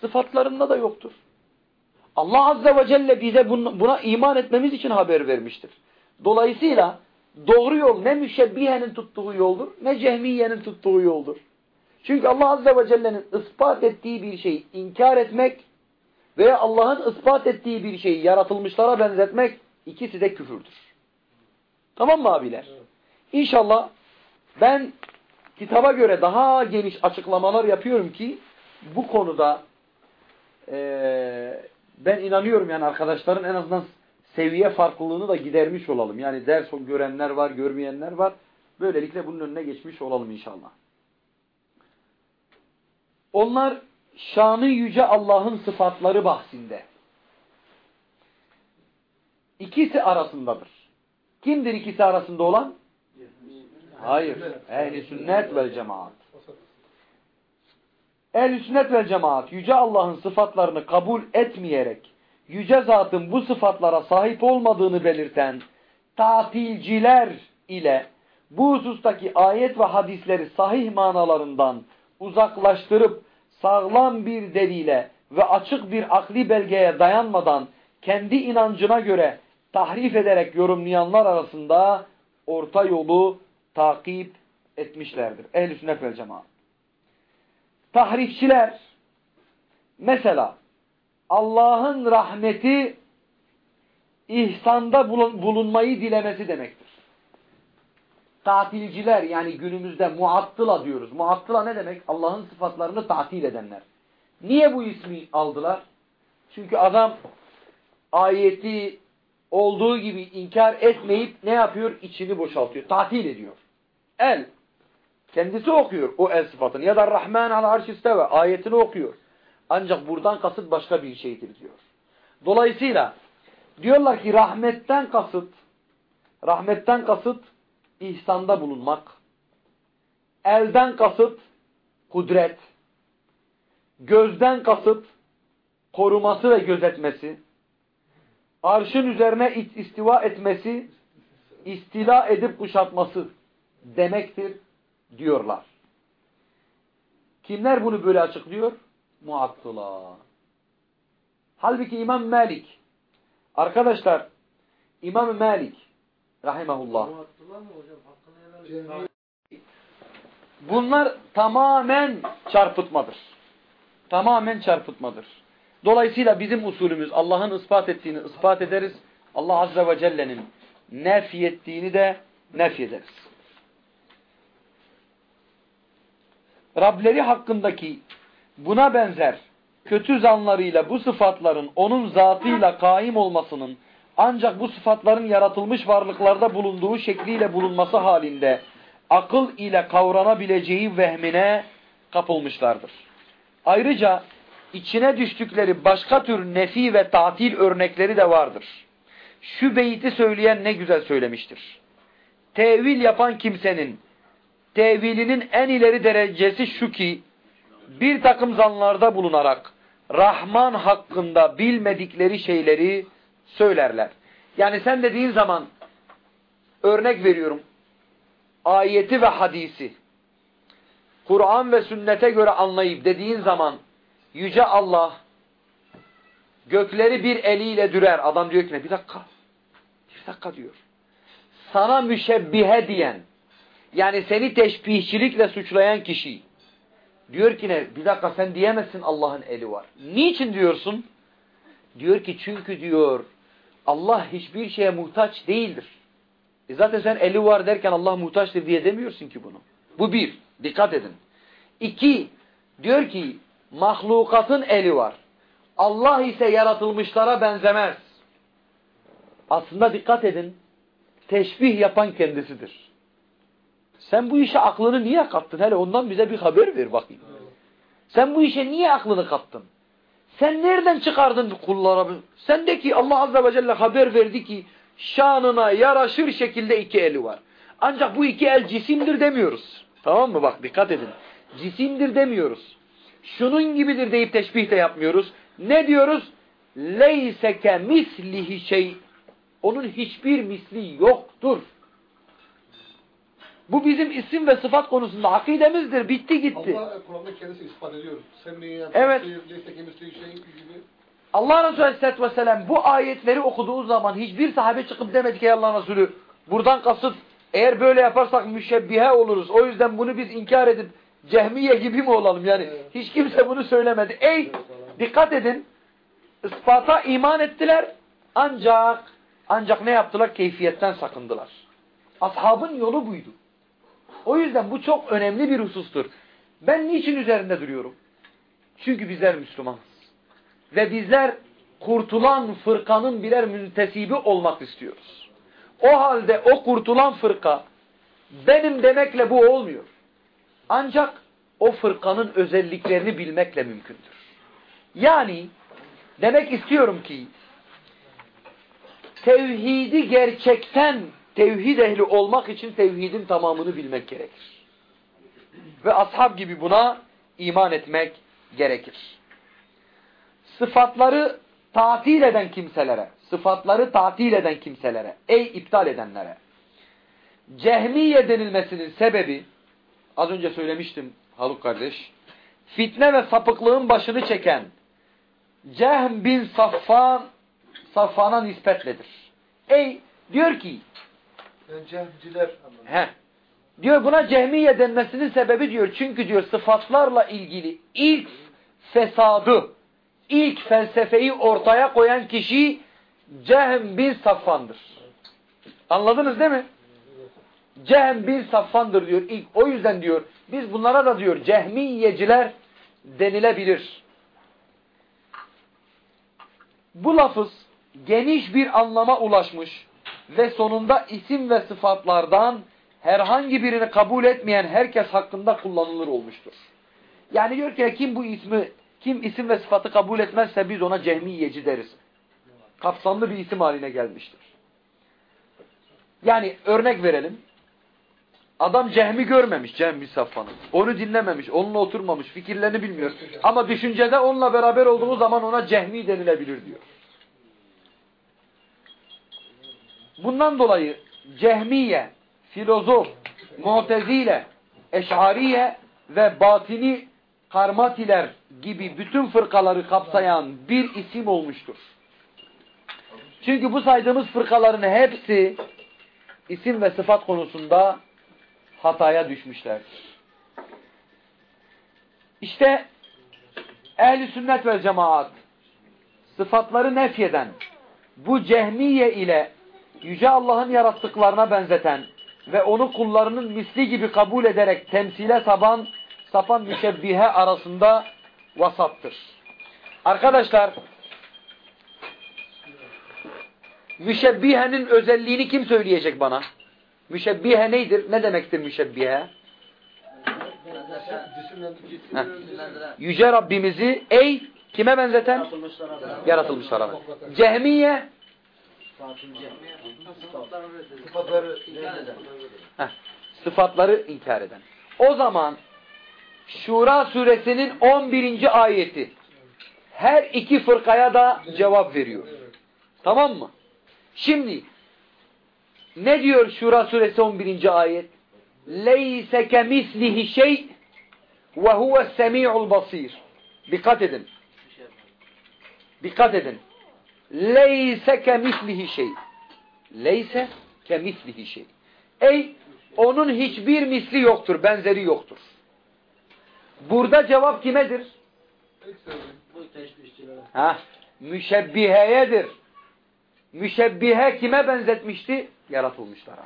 sıfatlarında da yoktur. Allah Azze ve Celle bize buna iman etmemiz için haber vermiştir. Dolayısıyla doğru yol ne müşebbihenin tuttuğu yoldur ne cehmiyenin tuttuğu yoldur. Çünkü Allah Azze ve Celle'nin ispat ettiği bir şeyi inkar etmek veya Allah'ın ispat ettiği bir şeyi yaratılmışlara benzetmek ikisi de küfürdür. Tamam mı abiler? İnşallah ben kitaba göre daha geniş açıklamalar yapıyorum ki bu konuda e, ben inanıyorum yani arkadaşların en azından seviye farklılığını da gidermiş olalım. Yani ders görenler var, görmeyenler var. Böylelikle bunun önüne geçmiş olalım inşallah. Onlar şanı yüce Allah'ın sıfatları bahsinde. İkisi arasındadır. Kimdir ikisi arasında olan? Hayır. Ehli sünnet vel cemaat. Ehl-i sünnet vel cemaat yüce Allah'ın sıfatlarını kabul etmeyerek yüce zatın bu sıfatlara sahip olmadığını belirten tatilciler ile bu husustaki ayet ve hadisleri sahih manalarından uzaklaştırıp sağlam bir delile ve açık bir akli belgeye dayanmadan kendi inancına göre tahrif ederek yorumlayanlar arasında orta yolu takip etmişlerdir. Ehl-i sünnet vel cemaat tahrifçiler mesela Allah'ın rahmeti ihsanda bulunmayı dilemesi demektir. Tatilciler yani günümüzde muattıla diyoruz. Muattıla ne demek? Allah'ın sıfatlarını tatil edenler. Niye bu ismi aldılar? Çünkü adam ayeti olduğu gibi inkar etmeyip ne yapıyor? İçini boşaltıyor. Tatil ediyor. El Kendisi okuyor o el sıfatını. Ya da Rahman al arş isteve ayetini okuyor. Ancak buradan kasıt başka bir şeydir diyor. Dolayısıyla diyorlar ki rahmetten kasıt rahmetten kasıt ihsanda bulunmak. Elden kasıt kudret. Gözden kasıt koruması ve gözetmesi. Arşın üzerine istiva etmesi, istila edip kuşatması demektir diyorlar. Kimler bunu böyle açıklıyor? Muattıla. Halbuki İmam Malik arkadaşlar İmam Malik rahimahullah bunlar tamamen çarpıtmadır. Tamamen çarpıtmadır. Dolayısıyla bizim usulümüz Allah'ın ispat ettiğini ispat ederiz. Allah Azze ve Celle'nin nefi ettiğini de nefi ederiz. Rableri hakkındaki buna benzer kötü zanlarıyla bu sıfatların onun zatıyla kaim olmasının ancak bu sıfatların yaratılmış varlıklarda bulunduğu şekliyle bulunması halinde akıl ile kavranabileceği vehmine kapılmışlardır. Ayrıca içine düştükleri başka tür nefi ve tatil örnekleri de vardır. Şu beyti söyleyen ne güzel söylemiştir. Tevil yapan kimsenin tevilinin en ileri derecesi şu ki bir takım zanlarda bulunarak Rahman hakkında bilmedikleri şeyleri söylerler. Yani sen dediğin zaman örnek veriyorum ayeti ve hadisi Kur'an ve sünnete göre anlayıp dediğin zaman Yüce Allah gökleri bir eliyle dürer. Adam diyor ki ne? Bir dakika. Bir dakika diyor. Sana müşebbihe diyen yani seni teşbihçilikle suçlayan kişi diyor ki ne? Bir dakika sen diyemezsin Allah'ın eli var. Niçin diyorsun? Diyor ki çünkü diyor Allah hiçbir şeye muhtaç değildir. E zaten sen eli var derken Allah muhtaçtır diye demiyorsun ki bunu. Bu bir. Dikkat edin. İki. Diyor ki mahlukatın eli var. Allah ise yaratılmışlara benzemez. Aslında dikkat edin. Teşbih yapan kendisidir. Sen bu işe aklını niye kattın? Hele ondan bize bir haber ver bakayım. Sen bu işe niye aklını kattın? Sen nereden çıkardın kullara? Sendeki Allah Azze ve Celle haber verdi ki şanına yaraşır şekilde iki eli var. Ancak bu iki el cisimdir demiyoruz. Tamam mı? Bak dikkat edin. Cisimdir demiyoruz. Şunun gibidir deyip teşbih de yapmıyoruz. Ne diyoruz? Leyseke mislihi şey. Onun hiçbir misli yoktur. Bu bizim isim ve sıfat konusunda akidemizdir. Bitti gitti. Allah Kur'an'da kendisi ispat ediyor. Semmiyen, evet. misli şey gibi. Allah Resulü Aleyhisselatü Vesselam bu ayetleri okuduğu zaman hiçbir sahabe çıkıp demedi ki Allah Resulü buradan kasıt eğer böyle yaparsak müşebbihe oluruz. O yüzden bunu biz inkar edip cehmiye gibi mi olalım? Yani hiç kimse bunu söylemedi. Ey dikkat edin ispata iman ettiler ancak ancak ne yaptılar? Keyfiyetten sakındılar. Ashabın yolu buydu. O yüzden bu çok önemli bir husustur. Ben niçin üzerinde duruyorum? Çünkü bizler Müslümanız. Ve bizler kurtulan fırkanın birer müntesibi olmak istiyoruz. O halde o kurtulan fırka benim demekle bu olmuyor. Ancak o fırkanın özelliklerini bilmekle mümkündür. Yani demek istiyorum ki tevhidi gerçekten tevhid ehli olmak için tevhidin tamamını bilmek gerekir. Ve ashab gibi buna iman etmek gerekir. Sıfatları tatil eden kimselere, sıfatları tatil eden kimselere, ey iptal edenlere, cehmiye denilmesinin sebebi, az önce söylemiştim Haluk kardeş, fitne ve sapıklığın başını çeken Cehm bin Safvan, Safvan'a nispetledir. Ey diyor ki, Ben cehciler he, diyor buna cehmiye denmesinin sebebi diyor, çünkü diyor sıfatlarla ilgili ilk fesadı, ilk felsefeyi ortaya koyan kişi Cehm bin Safvan'dır. Anladınız değil mi? Cehm bin Safvan'dır diyor. İlk, o yüzden diyor biz bunlara da diyor cehmiyeciler denilebilir. Bu lafız geniş bir anlama ulaşmış ve sonunda isim ve sıfatlardan herhangi birini kabul etmeyen herkes hakkında kullanılır olmuştur. Yani diyor ki kim bu ismi kim isim ve sıfatı kabul etmezse biz ona cehmiyeci deriz. Kapsamlı bir isim haline gelmiştir. Yani örnek verelim. Adam Cehmi görmemiş Cehmi Safvan'ı. Onu dinlememiş, onunla oturmamış, fikirlerini bilmiyor. Ama düşüncede onunla beraber olduğu zaman ona Cehmi denilebilir diyor. Bundan dolayı Cehmiye, filozof, Mu'tezile, Eş'ariye ve Batini Karmatiler gibi bütün fırkaları kapsayan bir isim olmuştur. Çünkü bu saydığımız fırkaların hepsi isim ve sıfat konusunda hataya düşmüşlerdir. İşte ehli sünnet ve cemaat sıfatları nefyeden bu cehmiye ile Yüce Allah'ın yarattıklarına benzeten ve onu kullarının misli gibi kabul ederek temsile saban, sapan müşebbihe arasında vasattır. Arkadaşlar müşebbihenin özelliğini kim söyleyecek bana? Müşebbihe neydir? Ne demektir müşebbihe? Heh. Yüce Rabbimizi ey kime benzeten? Yaratılmışlara. Cehmiye sıfatları Heh, sıfatları inkar eden. O zaman Şura suresinin 11. ayeti her iki fırkaya da cevap veriyor. Tamam mı? Şimdi ne diyor Şura suresi 11. ayet? Leyse kemislihi şey ve huves semi'ul basir. Dikkat edin. Dikkat edin. Leyse kemislihi şey. Leyse kemislihi şey. Ey onun hiçbir misli yoktur, benzeri yoktur. Burada cevap kimedir? Ha, müşebbiheyedir. Müşebbihe kime benzetmişti? Yaratılmışlara.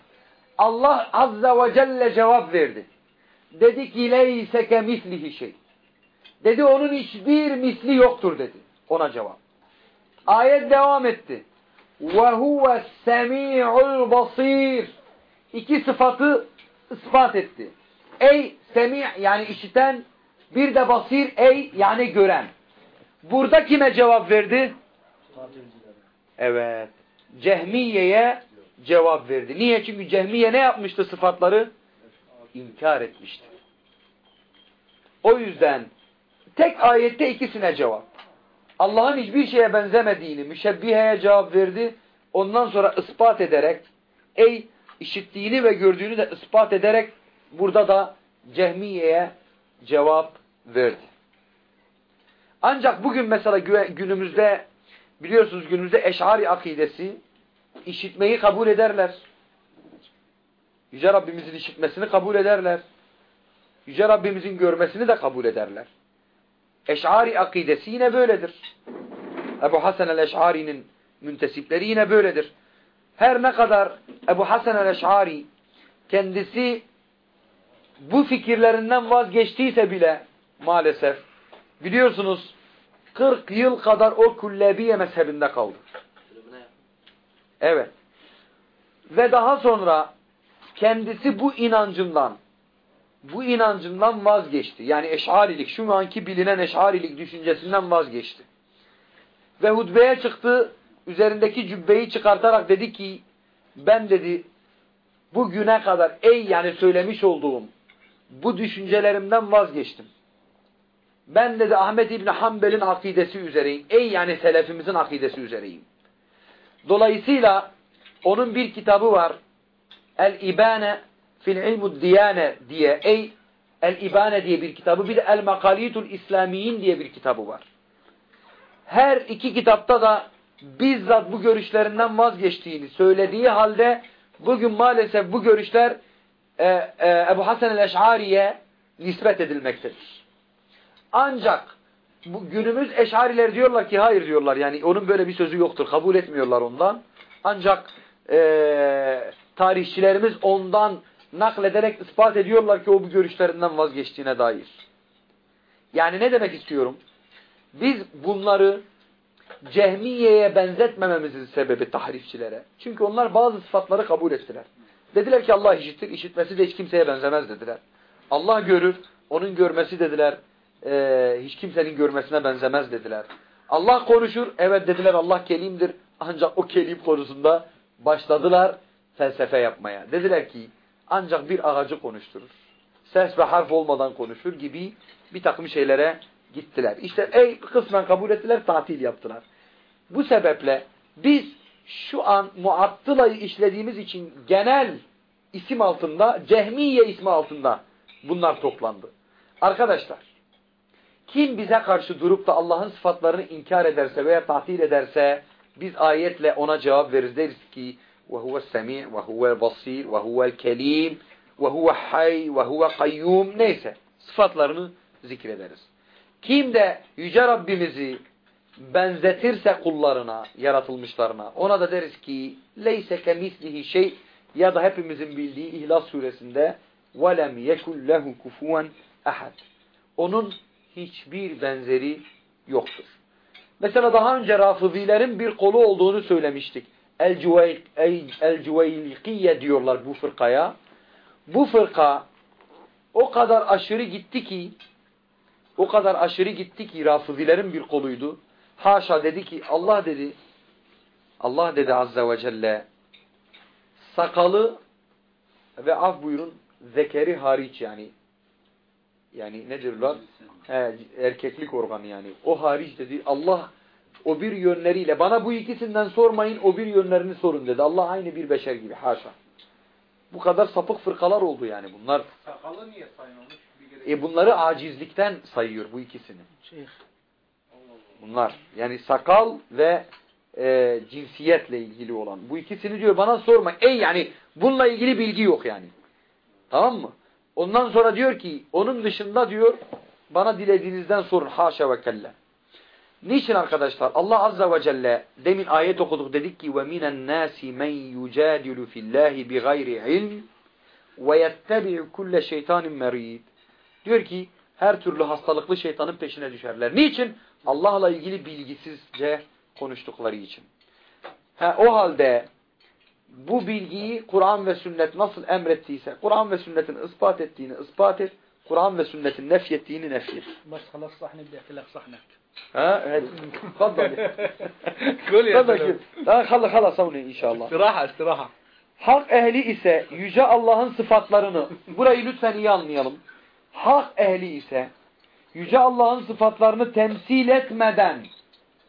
Allah Azze ve Celle cevap verdi. Dedi ki leyse kemislihi şey. Dedi onun hiçbir misli yoktur dedi. Ona cevap. Ayet devam etti. Huve semi'ul basir. İki sıfatı ispat etti. Ey semi' yani işiten bir de basir ey yani gören. Burada kime cevap verdi? Evet. Cehmiye'ye cevap verdi. Niye? Çünkü Cehmiye ne yapmıştı sıfatları? İnkar etmişti. O yüzden tek ayette ikisine cevap. Allah'ın hiçbir şeye benzemediğini müşebbiheye cevap verdi. Ondan sonra ispat ederek ey işittiğini ve gördüğünü de ispat ederek burada da Cehmiye'ye cevap verdi. Ancak bugün mesela günümüzde biliyorsunuz günümüzde eşari akidesi işitmeyi kabul ederler. Yüce Rabbimizin işitmesini kabul ederler. Yüce Rabbimizin görmesini de kabul ederler. Eş'ari akidesi yine böyledir. Ebu Hasan el-Eş'ari'nin müntesipleri yine böyledir. Her ne kadar Ebu Hasan el-Eş'ari kendisi bu fikirlerinden vazgeçtiyse bile maalesef biliyorsunuz 40 yıl kadar o Kullebiye mezhebinde kaldı. Evet. Ve daha sonra kendisi bu inancından bu inancından vazgeçti. Yani eşarilik, şu anki bilinen eşarilik düşüncesinden vazgeçti. Ve hutbeye çıktı, üzerindeki cübbeyi çıkartarak dedi ki, ben dedi, bugüne kadar ey yani söylemiş olduğum bu düşüncelerimden vazgeçtim. Ben dedi Ahmet İbni Hanbel'in akidesi üzereyim. Ey yani selefimizin akidesi üzereyim. Dolayısıyla onun bir kitabı var. El-İbane fil ilmud diyane diye. Ey El-İbane diye bir kitabı. Bir de El-Makalitul İslamiyin diye bir kitabı var. Her iki kitapta da bizzat bu görüşlerinden vazgeçtiğini söylediği halde bugün maalesef bu görüşler e, e, Ebu Hasan el-Eş'ariye nispet edilmektedir. Ancak bu günümüz eşariler diyorlar ki hayır diyorlar. Yani onun böyle bir sözü yoktur. Kabul etmiyorlar ondan. Ancak e, tarihçilerimiz ondan naklederek ispat ediyorlar ki o bu görüşlerinden vazgeçtiğine dair. Yani ne demek istiyorum? Biz bunları Cehmiye'ye benzetmememizin sebebi tahrifçilere. Çünkü onlar bazı sıfatları kabul ettiler. Dediler ki Allah işittir, işitmesi de hiç kimseye benzemez dediler. Allah görür, onun görmesi dediler, e, hiç kimsenin görmesine benzemez dediler. Allah konuşur, evet dediler Allah kelimdir. Ancak o kelim konusunda başladılar felsefe yapmaya. Dediler ki ancak bir ağacı konuşturur. Ses ve harf olmadan konuşur gibi bir takım şeylere gittiler. İşte ey kısmen kabul ettiler, tatil yaptılar. Bu sebeple biz şu an muattılayı işlediğimiz için genel isim altında, cehmiye ismi altında bunlar toplandı. Arkadaşlar, kim bize karşı durup da Allah'ın sıfatlarını inkar ederse veya tatil ederse biz ayetle ona cevap veririz. Deriz ki وَهُوَ السَّمِيعُ وَهُوَ الْبَصِيرُ وَهُوَ الْكَلِيمُ وَهُوَ حَيْ وَهُوَ قَيُّومُ Neyse sıfatlarını zikrederiz. Kim de Yüce Rabbimizi benzetirse kullarına, yaratılmışlarına ona da deriz ki leyse kemislihi şey ya da hepimizin bildiği İhlas suresinde وَلَمْ يَكُلْ لَهُ كُفُوًا اَحَدٍ Onun hiçbir benzeri yoktur. Mesela daha önce Rafızilerin bir kolu olduğunu söylemiştik. El-Cüveylikiye diyorlar bu fırkaya. Bu fırka o kadar aşırı gitti ki o kadar aşırı gitti ki Rafızilerin bir koluydu. Haşa dedi ki Allah dedi Allah dedi Azze ve Celle sakalı ve af buyurun zekeri hariç yani yani nedir lan? He, erkeklik organı yani. O hariç dedi Allah o bir yönleriyle bana bu ikisinden sormayın o bir yönlerini sorun dedi. Allah aynı bir beşer gibi haşa. Bu kadar sapık fırkalar oldu yani bunlar. Sakalı niye saymamış? E bunları acizlikten sayıyor bu ikisini. Bunlar yani sakal ve e, cinsiyetle ilgili olan. Bu ikisini diyor bana sorma. Ey yani bununla ilgili bilgi yok yani. Tamam mı? Ondan sonra diyor ki onun dışında diyor bana dilediğinizden sorun. Haşa ve kelle. Niçin arkadaşlar? Allah Azza ve Celle demin ayet okuduk dedik ki وَمِنَ النَّاسِ مَنْ يُجَادِلُ فِي اللّٰهِ بِغَيْرِ عِلْمٍ وَيَتَّبِعُ كُلَّ شَيْطَانٍ مَرِيدٍ Diyor ki her türlü hastalıklı şeytanın peşine düşerler. Niçin? Allah'la ilgili bilgisizce konuştukları için. Ha, o halde bu bilgiyi Kur'an ve sünnet nasıl emrettiyse, Kur'an ve sünnetin ispat ettiğini ispat et, Kur'an ve sünnetin nefyettiğini nefyet. بس خلاص صحني بدي احكي لك صحنك Ha, evet. Tfaddal. قول يا Tfaddal. سلام Daha khala khala savunu inşallah. استراحة استراحة Hak ehli ise yüce Allah'ın sıfatlarını, burayı lütfen iyi anlayalım. Hak ehli ise yüce Allah'ın sıfatlarını temsil etmeden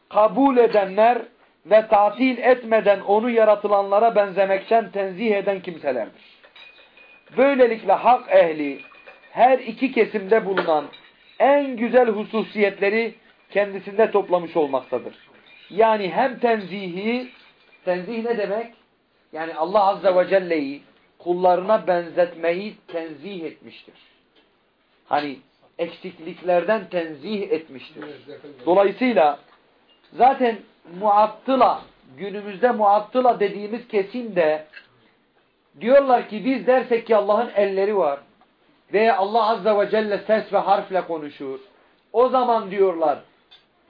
kabul edenler ve tatil etmeden onu yaratılanlara benzemekten tenzih eden kimselerdir. Böylelikle hak ehli her iki kesimde bulunan en güzel hususiyetleri kendisinde toplamış olmaktadır. Yani hem tenzihi, tenzih ne demek? Yani Allah Azze ve Celle'yi kullarına benzetmeyi tenzih etmiştir. Hani eksikliklerden tenzih etmiştir. Dolayısıyla zaten muattıla, günümüzde muattıla dediğimiz kesim de diyorlar ki biz dersek ki Allah'ın elleri var veya Allah Azze ve Celle ses ve harfle konuşur. O zaman diyorlar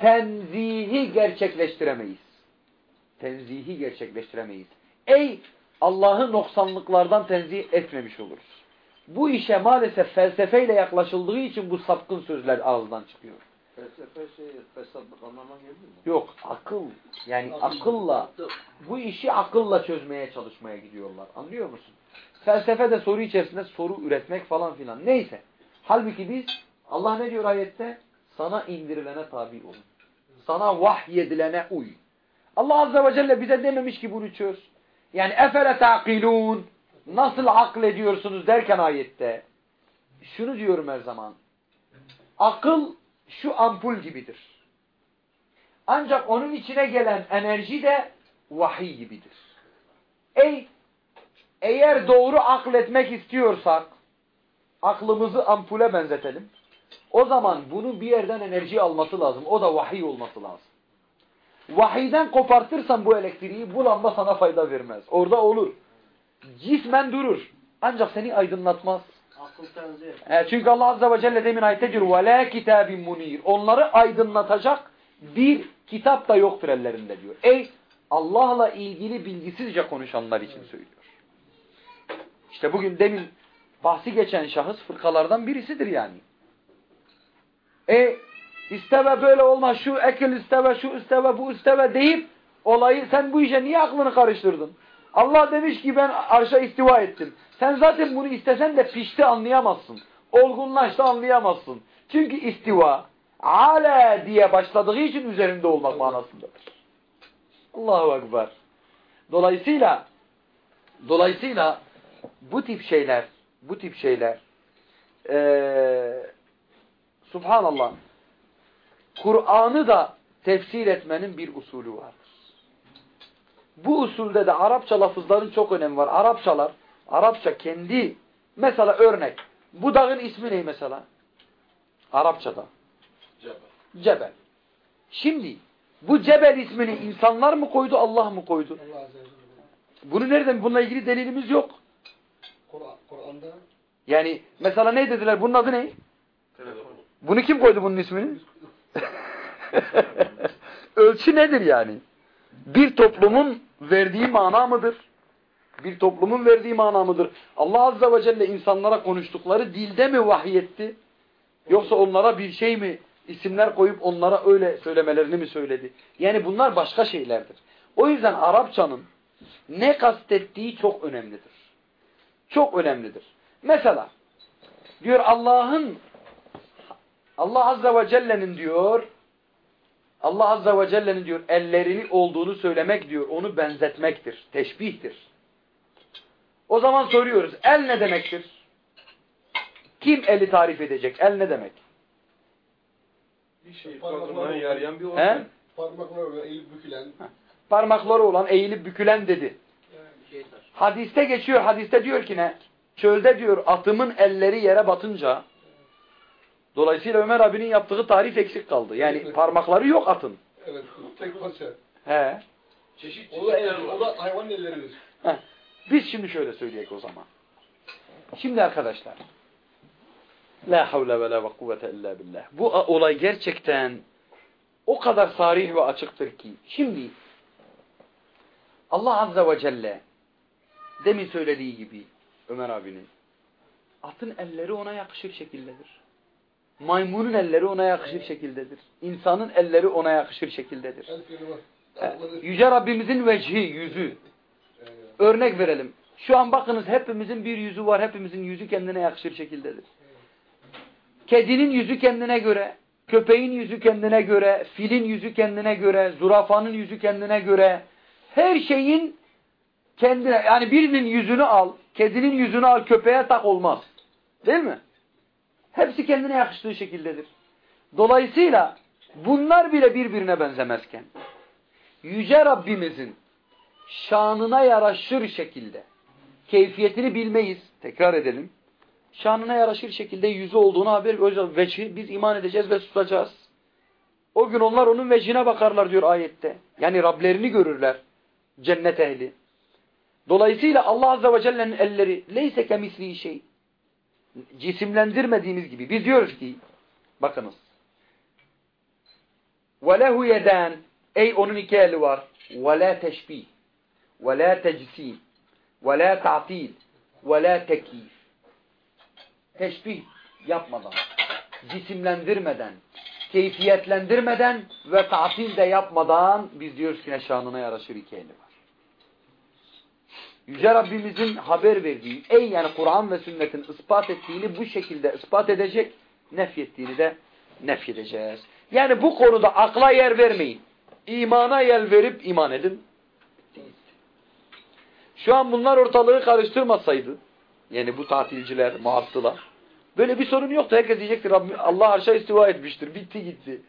tenzihi gerçekleştiremeyiz. Tenzihi gerçekleştiremeyiz. Ey Allah'ı noksanlıklardan tenzih etmemiş oluruz. Bu işe maalesef felsefeyle yaklaşıldığı için bu sapkın sözler ağızdan çıkıyor. Felsefe şey, fesatlık anlamına geldi mi? Yok akıl yani akılla bu işi akılla çözmeye çalışmaya gidiyorlar. Anlıyor musun? Felsefe de soru içerisinde soru üretmek falan filan. Neyse. Halbuki biz Allah ne diyor ayette? Sana indirilene tabi olun. Sana vahyedilene uy. Allah Azze ve Celle bize dememiş ki bunu çöz. Yani efele taqilun nasıl aklediyorsunuz derken ayette şunu diyorum her zaman. Akıl şu ampul gibidir. Ancak onun içine gelen enerji de vahiy gibidir. Ey eğer doğru akletmek istiyorsak aklımızı ampule benzetelim. O zaman bunun bir yerden enerji alması lazım. O da vahiy olması lazım. Vahiyden kopartırsan bu elektriği bu lamba sana fayda vermez. Orada olur. Cismen durur. Ancak seni aydınlatmaz. Akıl tenzih. E, çünkü Allah Azze ve Celle demin ayette diyor وَلَا كِتَابٍ munir. Onları aydınlatacak bir kitap da yoktur ellerinde diyor. Ey Allah'la ilgili bilgisizce konuşanlar için söylüyor. İşte bugün demin bahsi geçen şahıs fırkalardan birisidir yani. E isteve böyle olmaz, şu ekil isteve, şu isteve, bu isteve deyip olayı sen bu işe niye aklını karıştırdın? Allah demiş ki ben arşa istiva ettim. Sen zaten bunu istesen de pişti anlayamazsın. Olgunlaştı anlayamazsın. Çünkü istiva ala diye başladığı için üzerinde olmak manasındadır. Allahu Ekber. Dolayısıyla dolayısıyla bu tip şeyler bu tip şeyler ee, Subhanallah Kur'an'ı da tefsir etmenin bir usulü vardır. Bu usulde de Arapça lafızların çok önemi var. Arapçalar, Arapça kendi, mesela örnek, bu dağın ismi ne mesela? Arapçada. Cebel. Cebel. Şimdi bu Cebel ismini insanlar mı koydu, Allah mı koydu? Allah. Bunu nereden? Bununla ilgili delilimiz yok. Kur'an- Kur'an'da Yani mesela ne dediler? Bunun adı ne? Bunu kim koydu bunun ismini? (laughs) Ölçü nedir yani? Bir toplumun verdiği mana mıdır? Bir toplumun verdiği mana mıdır? Allah Azze ve Celle insanlara konuştukları dilde mi vahyetti? Yoksa onlara bir şey mi, isimler koyup onlara öyle söylemelerini mi söyledi? Yani bunlar başka şeylerdir. O yüzden Arapçanın ne kastettiği çok önemlidir. Çok önemlidir. Mesela diyor Allah'ın Allah Azze ve Celle'nin diyor Allah Azze ve Celle'nin diyor ellerini olduğunu söylemek diyor onu benzetmektir. Teşbihtir. O zaman soruyoruz el ne demektir? Kim eli tarif edecek? El ne demek? Bir şey yarayan bir organ. parmakları böyle eğilip bükülen Parmakları olan eğilip bükülen dedi. Hadiste geçiyor. Hadiste diyor ki ne? Çölde diyor atımın elleri yere batınca dolayısıyla Ömer abinin yaptığı tarif eksik kaldı. Yani parmakları yok atın. evet tek parça. He. Çeşit O çeşitler o var. da hayvan elleridir. Heh. Biz şimdi şöyle söyleyek o zaman. Şimdi arkadaşlar. La havle ve la ve kuvvete illa billah. Bu olay gerçekten o kadar sarih ve açıktır ki. Şimdi Allah Azze ve Celle demin söylediği gibi Ömer abinin atın elleri ona yakışır şekildedir. Maymunun elleri ona yakışır şekildedir. İnsanın elleri ona yakışır şekildedir. Yüce Rabbimizin vecihi, yüzü. Örnek verelim. Şu an bakınız hepimizin bir yüzü var. Hepimizin yüzü kendine yakışır şekildedir. Kedinin yüzü kendine göre, köpeğin yüzü kendine göre, filin yüzü kendine göre, zürafanın yüzü kendine göre, her şeyin kendine, yani birinin yüzünü al, kedinin yüzünü al, köpeğe tak olmaz. Değil mi? Hepsi kendine yakıştığı şekildedir. Dolayısıyla bunlar bile birbirine benzemezken, Yüce Rabbimizin şanına yaraşır şekilde keyfiyetini bilmeyiz. Tekrar edelim. Şanına yaraşır şekilde yüzü olduğunu haber veci biz iman edeceğiz ve tutacağız. O gün onlar onun vecine bakarlar diyor ayette. Yani Rablerini görürler. Cennet ehli. Dolayısıyla Allah Azze ve Celle'nin elleri leyse kemisliği şey Cisimlendirmediğimiz gibi. Biz diyoruz ki bakınız. وَلَهُ يَدَانِ Ey onun iki eli var. وَلَا teşbih. وَلَا تَجْسِيم. وَلَا ta'til. وَلَا tekif. Teşbih yapmadan, cisimlendirmeden, keyfiyetlendirmeden ve tatil de yapmadan biz diyoruz ki ne şanına yaraşır iki eli var. Yüce Rabbimizin haber verdiği, ey yani Kur'an ve sünnetin ispat ettiğini bu şekilde ispat edecek, nefyettiğini de nefyedeceğiz. Yani bu konuda akla yer vermeyin. İmana yer verip iman edin. Şu an bunlar ortalığı karıştırmasaydı, yani bu tatilciler, muattılar, böyle bir sorun yoktu. Herkes diyecektir Rabbim, Allah arşa istiva etmiştir. Bitti gitti.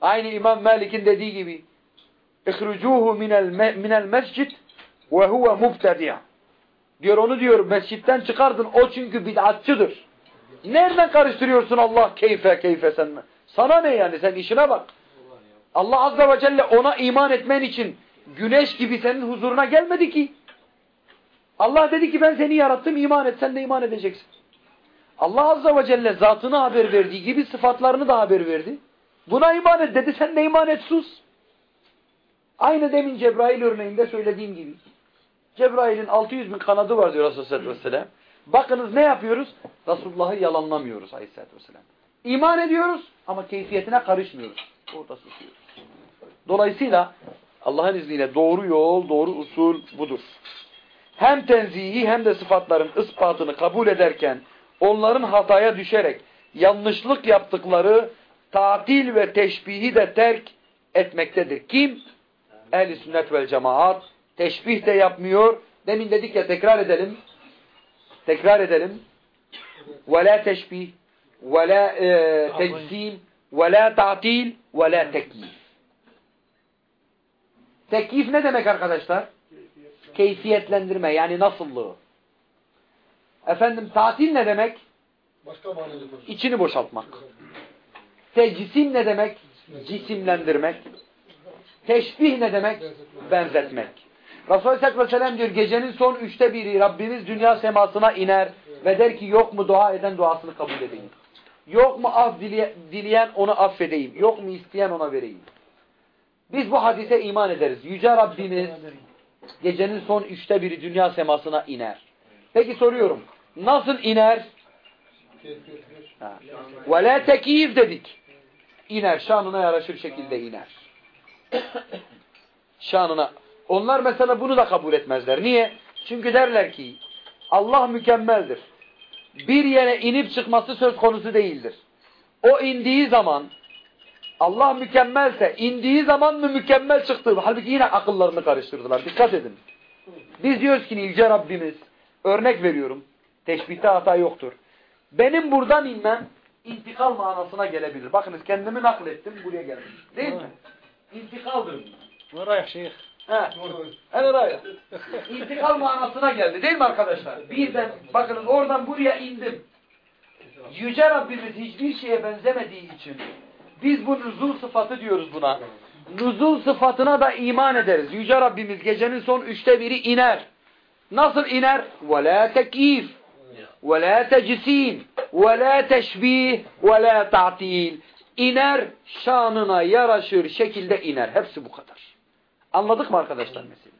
Aynı İmam Malik'in dediği gibi اِخْرُجُوهُ مِنَ الْمَسْجِدِ ve huve mubtedi'a. Diyor onu diyor mescitten çıkardın. O çünkü bid'atçıdır. Nereden karıştırıyorsun Allah keyfe keyfe sen? Sana ne yani sen işine bak. Allah Azze ve Celle ona iman etmen için güneş gibi senin huzuruna gelmedi ki. Allah dedi ki ben seni yarattım iman et sen de iman edeceksin. Allah Azze ve Celle zatını haber verdiği gibi sıfatlarını da haber verdi. Buna iman et dedi sen de iman et sus. Aynı demin Cebrail örneğinde söylediğim gibi. Cebrail'in 600 bin kanadı var diyor Aleyhisselatü Vesselam. Bakınız ne yapıyoruz? Resulullah'ı yalanlamıyoruz Aleyhisselatü Vesselam. İman ediyoruz ama keyfiyetine karışmıyoruz. Orada susuyoruz. Dolayısıyla Allah'ın izniyle doğru yol, doğru usul budur. Hem tenzihi hem de sıfatların ispatını kabul ederken onların hataya düşerek yanlışlık yaptıkları tatil ve teşbihi de terk etmektedir. Kim? Ehl-i sünnet vel cemaat teşbih de yapmıyor. Demin dedik ya tekrar edelim. Tekrar edelim. Ve la teşbih ve la e, tecsim ve la ta'til ve la tekyif. Tekyif ne demek arkadaşlar? Keyfiyetlendirme yani nasıllığı. Efendim tatil ne demek? Başka İçini boşaltmak. Tecisim ne demek? Cisimlendirmek. Teşbih ne demek? Benzetmek. Resulullah Aleyhisselatü Vesselam diyor gecenin son üçte biri Rabbimiz dünya semasına iner ve der ki yok mu dua eden duasını kabul edeyim. Yok mu af dileyen onu affedeyim. Yok mu isteyen ona vereyim. Biz bu hadise iman ederiz. Yüce Rabbimiz gecenin son üçte biri dünya semasına iner. Peki soruyorum. Nasıl iner? Ve la tekiyif dedik. İner. Şanına yaraşır şekilde iner. Şanına. Onlar mesela bunu da kabul etmezler. Niye? Çünkü derler ki Allah mükemmeldir. Bir yere inip çıkması söz konusu değildir. O indiği zaman Allah mükemmelse indiği zaman mı mükemmel çıktı? Halbuki yine akıllarını karıştırdılar. Dikkat edin. Biz diyoruz ki Yüce Rabbimiz örnek veriyorum. Teşbihte hata yoktur. Benim buradan inmem intikal manasına gelebilir. Bakınız kendimi naklettim buraya geldim. Değil mi? İntikaldır. Oraya şeyh. He. En oraya. İntikal manasına geldi değil mi arkadaşlar? Birden bakınız oradan buraya indim. Yüce Rabbimiz hiçbir şeye benzemediği için biz bu nuzul sıfatı diyoruz buna. Nuzul sıfatına da iman ederiz. Yüce Rabbimiz gecenin son üçte biri iner. Nasıl iner? وَلَا تَكِيفٍ وَلَا تَجْسِيمٍ وَلَا تَشْبِيهٍ وَلَا تَعْتِيلٍ İner, şanına yaraşır şekilde iner. Hepsi bu kadar. Anladık mı arkadaşlar mesela?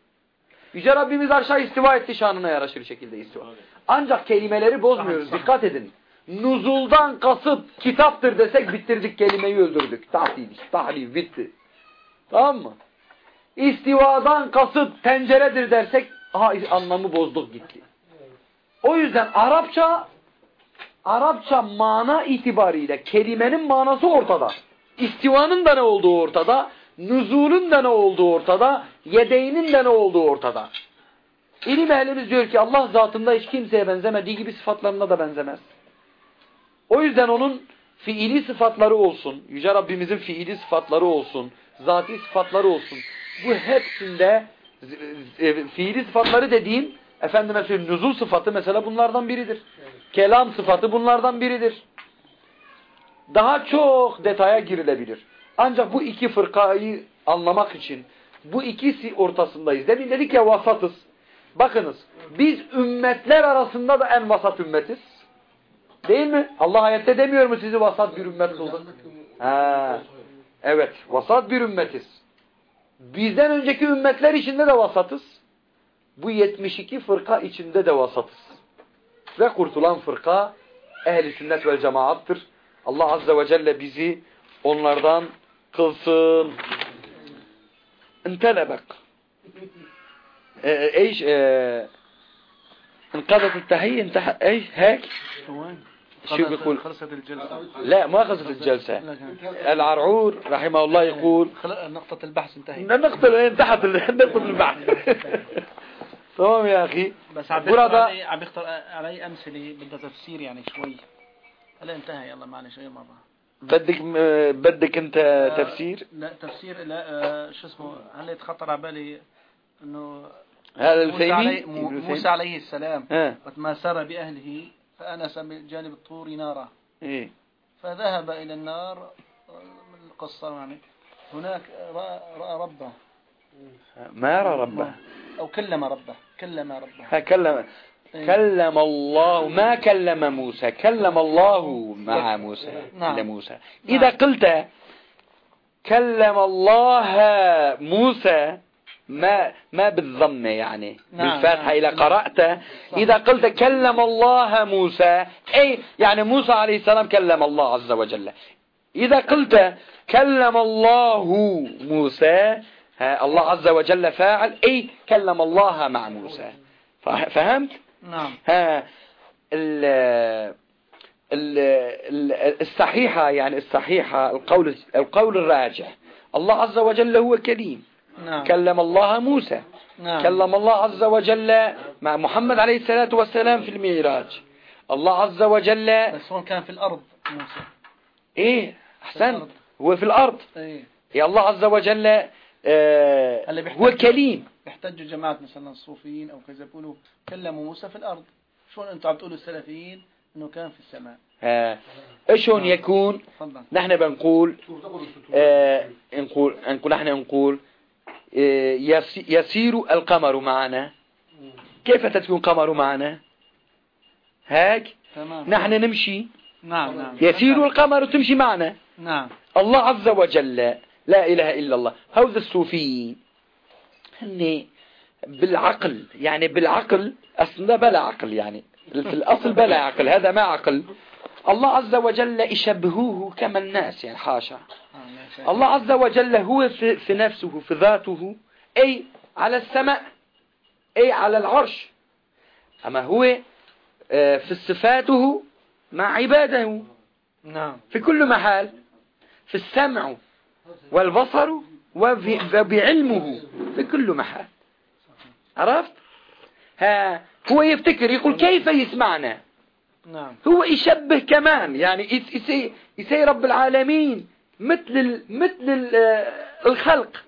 Yüce Rabbimiz aşağı istiva etti şanına yaraşır şekilde istiva. Ancak kelimeleri bozmuyoruz. Dikkat edin. Nuzuldan kasıt kitaptır desek bitirdik kelimeyi öldürdük. Tahdil, tahlil bitti. Tamam mı? İstivadan kasıt tenceredir dersek aha anlamı bozduk gitti. O yüzden Arapça Arapça mana itibariyle kelimenin manası ortada. İstivanın da ne olduğu ortada. Nüzulün de ne olduğu ortada. Yedeğinin de ne olduğu ortada. İlim ehlimiz diyor ki Allah zatında hiç kimseye benzemediği gibi sıfatlarına da benzemez. O yüzden onun fiili sıfatları olsun, Yüce Rabbimizin fiili sıfatları olsun, zati sıfatları olsun. Bu hepsinde e, fiili sıfatları dediğim efendime söyleyeyim nüzul sıfatı mesela bunlardan biridir. Kelam sıfatı bunlardan biridir. Daha çok detaya girilebilir. Ancak bu iki fırkayı anlamak için bu ikisi ortasındayız. Demin dedik ya vasatız. Bakınız biz ümmetler arasında da en vasat ümmetiz. Değil mi? Allah ayette demiyor mu sizi vasat bir ümmet kıldı? Ha. Evet, vasat bir ümmetiz. Bizden önceki ümmetler içinde de vasatız. Bu 72 fırka içinde de vasatız. Ve kurtulan fırka ehli sünnet ve cemaattır. Allah azze ve celle bizi onlardan kılsın. انتلبك. إيش انقضت التحية انتهى إيش هيك؟ شو بيقول؟ خلصت الجلسة. لا ما خلصت الجلسة. العرعور رحمه الله يقول نقطة البحث انتهت. نقطة انتهت نقطة البحث. تمام يا أخي. بس عم بيختار علي علي أمثلة بدها تفسير يعني شوي. هلا انتهى يلا معلش أي مرة. بدك بدك انت تفسير؟ لا تفسير لا آه، شو اسمه هلا يتخطر على بالي إنه هذا الفيمي؟ مو- موسى عليه السلام ها وقت ما سار بأهله فأنس بجانب الطور نارا. إيه. فذهب إلى النار آه، من القصة يعني. هناك رأى, رأى ربه. ما يرى ربه. أو كلم ربه كلم ربه. كلم. كلم الله ما كلم موسى كلم الله مع موسى نعم. لموسى إذا قلت كلم الله موسى ما ما بالضم يعني نعم، بالفتحة نعم. إذا قرأت إذا قلت كلم الله موسى أي يعني موسى عليه السلام كلم الله عز وجل. إذا قلت كلم الله موسى الله عز وجل فاعل أي كلم الله مع موسى. فه- فهمت؟ نعم. ها ال ال ال- الصحيحة يعني الصحيحة القول القول الراجح. الله عز وجل هو كريم. نعم. كلم الله موسى. نعم. كلم الله عز وجل مع محمد عليه الصلاة والسلام في المعراج الله عز وجل بس هون كان في الأرض موسى. إيه أحسن. هو في الأرض. إيه. يا الله عز وجل آه هو كليم بيحتجوا جماعة مثلا الصوفيين أو كذا بيقولوا كلموا موسى في الأرض. شلون أنتم عم تقولوا السلفيين إنه كان في السماء؟ آه. إيش هون يكون؟ تفضل. نحن بنقول آه نقول نقول نحن نقول آه يسي- يسير القمر معنا. كيف تكون القمر معنا؟ هيك؟ تمام. نحن نمشي. نعم نعم. يسير القمر تمشي معنا. نعم. الله عز وجل لا إله إلا الله. هؤلاء الصوفيين هن بالعقل. يعني بالعقل أصلا بلا عقل يعني. في الأصل بلا عقل هذا ما عقل. الله عز وجل يشبهوه كما الناس يعني حاشا. الله عز وجل هو في, في نفسه في ذاته أي على السماء أي على العرش. أما هو آه، في صفاته مع عباده. نعم. في كل محل في السمع والبصر وبعلمه في كل محل عرفت؟ ها هو يفتكر يقول كيف يسمعنا؟ نعم. هو يشبه كمان يعني يس- يسي, يسي رب العالمين مثل مثل ال الخلق.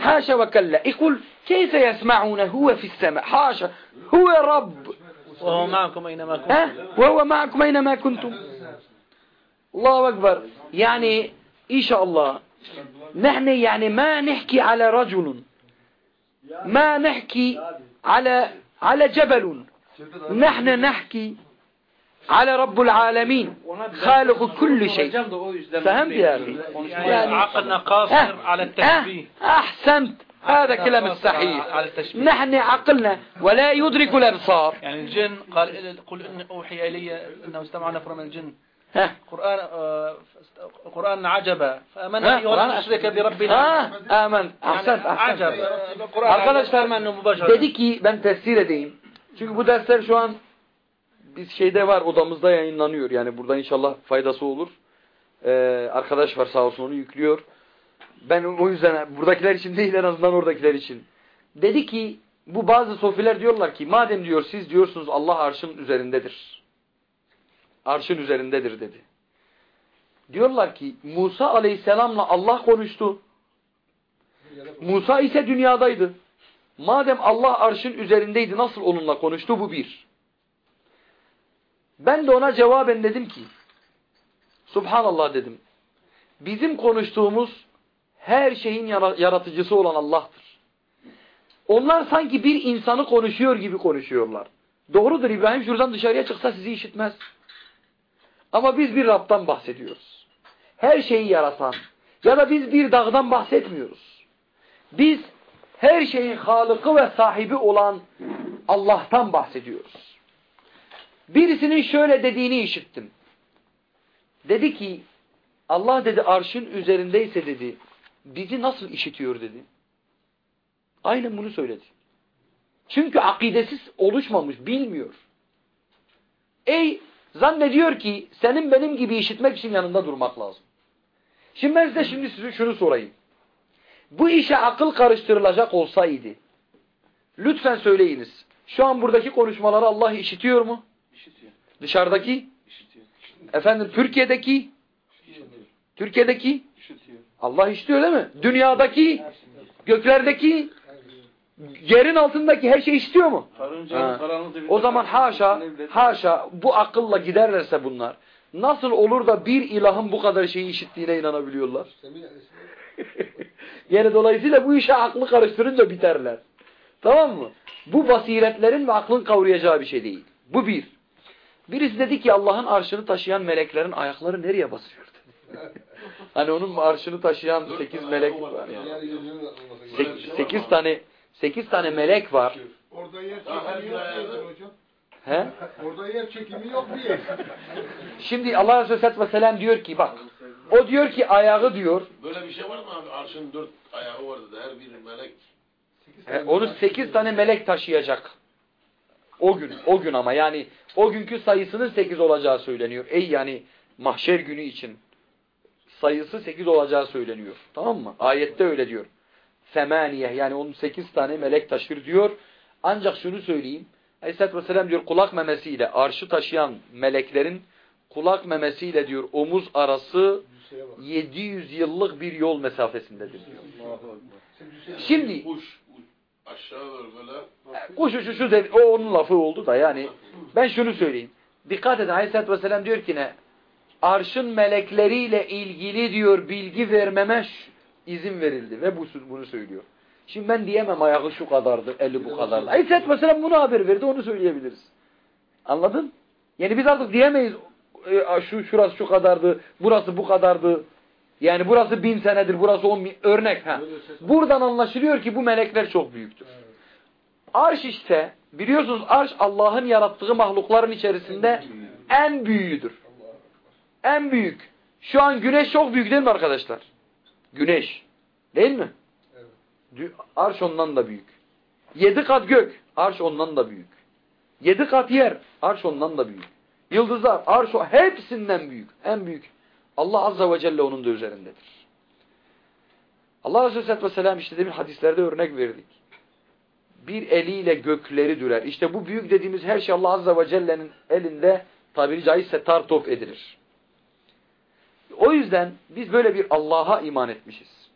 حاشا. وكلا. يقول كيف يسمعون؟ هو في السماء. حاشا. هو رب. وهو معكم أينما كنتم. وهو معكم أينما كنتم. الله أكبر. يعني إن شاء الله نحن يعني ما نحكي على رجل. ما نحكي على على جبل. نحن نحكي على رب العالمين خالق كل شيء. فهمت يا أخي؟ يعني عقلنا قاصر على التشبيه. أحسنت. هذا كلام الصحيح نحن عقلنا ولا يدرك الأبصار. يعني الجن قال قل إن أوحي إلي أنه استمع نفر من الجن. ها قرآن آه، قرآن عجبا فأمنا ها، أيها قرآن- المشرك بربنا آه آمن أحسنت Yani أحسنت acab. Ee, Kur'an Arkadaşlar Arkadaşlar mübaşara. dedi ki ben tefsir edeyim. Çünkü bu dersler şu an biz şeyde var odamızda yayınlanıyor. Yani burada inşallah faydası olur. Ee, arkadaş var sağ olsun onu yüklüyor. Ben o yüzden buradakiler için değil en azından oradakiler için. Dedi ki bu bazı sofiler diyorlar ki madem diyor siz diyorsunuz Allah arşın üzerindedir. Arşın üzerindedir dedi. Diyorlar ki Musa aleyhisselamla Allah konuştu. Musa ise dünyadaydı. Madem Allah arşın üzerindeydi nasıl onunla konuştu bu bir. Ben de ona cevaben dedim ki Subhanallah dedim. Bizim konuştuğumuz her şeyin yaratıcısı olan Allah'tır. Onlar sanki bir insanı konuşuyor gibi konuşuyorlar. Doğrudur İbrahim şuradan dışarıya çıksa sizi işitmez. Ama biz bir Rab'dan bahsediyoruz. Her şeyi yaratan ya da biz bir dağdan bahsetmiyoruz. Biz her şeyin halıkı ve sahibi olan Allah'tan bahsediyoruz. Birisinin şöyle dediğini işittim. Dedi ki Allah dedi arşın üzerindeyse dedi bizi nasıl işitiyor dedi. Aynen bunu söyledi. Çünkü akidesiz oluşmamış, bilmiyor. Ey zannediyor ki senin benim gibi işitmek için yanında durmak lazım. Şimdi ben size şimdi size şunu sorayım. Bu işe akıl karıştırılacak olsaydı lütfen söyleyiniz. Şu an buradaki konuşmaları Allah işitiyor mu? İşitiyor. Dışarıdaki? İşitiyor. Efendim Türkiye'deki? İşitiyor. Türkiye'deki? İşitiyor. Allah işitiyor değil mi? Dünyadaki? Göklerdeki? Yerin altındaki her şey istiyor mu? Ha. O zaman haşa, haşa bu akılla giderlerse bunlar. Nasıl olur da bir ilahın bu kadar şeyi işittiğine inanabiliyorlar? yani dolayısıyla bu işe aklı karıştırınca biterler. Tamam mı? Bu basiretlerin ve aklın kavrayacağı bir şey değil. Bu bir. Birisi dedi ki Allah'ın arşını taşıyan meleklerin ayakları nereye basıyor? hani onun arşını taşıyan sekiz melek var yani. Sekiz, sekiz tane sekiz tane melek var. Orada yer çekimi yok hocam. He? Orada yer çekimi yok diye. Şimdi Allah Resulü Aleyhisselatü Vesselam diyor ki bak o diyor ki ayağı diyor Böyle bir şey var mı abi? Arşın dört ayağı vardı da her biri melek. he, onu sekiz tane melek taşıyacak. O gün, o gün ama yani o günkü sayısının sekiz olacağı söyleniyor. Ey yani mahşer günü için sayısı sekiz olacağı söyleniyor. Tamam mı? Ayette öyle diyor. Semaniye yani onun sekiz tane melek taşır diyor. Ancak şunu söyleyeyim. Aleyhisselatü Vesselam diyor kulak memesiyle arşı taşıyan meleklerin kulak memesiyle diyor omuz arası 700 yıllık bir yol mesafesindedir diyor. Şimdi böyle. kuş uçuşu dedi, o onun lafı oldu da yani ben şunu söyleyeyim. Dikkat edin Aleyhisselatü Vesselam diyor ki ne? Arşın melekleriyle ilgili diyor bilgi vermeme izin verildi ve bu bunu söylüyor. Şimdi ben diyemem ayağı şu kadardı, eli bu kadardı. Aleyhisselatü Vesselam bunu haber verdi, onu söyleyebiliriz. Anladın? Yani biz artık diyemeyiz e, şu şurası şu kadardı, burası bu kadardı. Yani burası bin senedir, burası on bin. Örnek. Ha. Buradan anlaşılıyor ki bu melekler çok büyüktür. Arş işte, biliyorsunuz arş Allah'ın yarattığı mahlukların içerisinde en büyüğüdür. En büyük. Şu an güneş çok büyük değil mi arkadaşlar? Güneş. Değil mi? Arş ondan da büyük. Yedi kat gök. Arş ondan da büyük. Yedi kat yer. Arş ondan da büyük. Yıldızlar. Arş o. Hepsinden büyük. En büyük. Allah Azze ve Celle onun da üzerindedir. Allah Azze ve Vesselam işte demin hadislerde örnek verdik. Bir eliyle gökleri dürer. İşte bu büyük dediğimiz her şey Allah Azze ve Celle'nin elinde tabiri caizse tar top edilir. O yüzden biz böyle bir Allah'a iman etmişiz.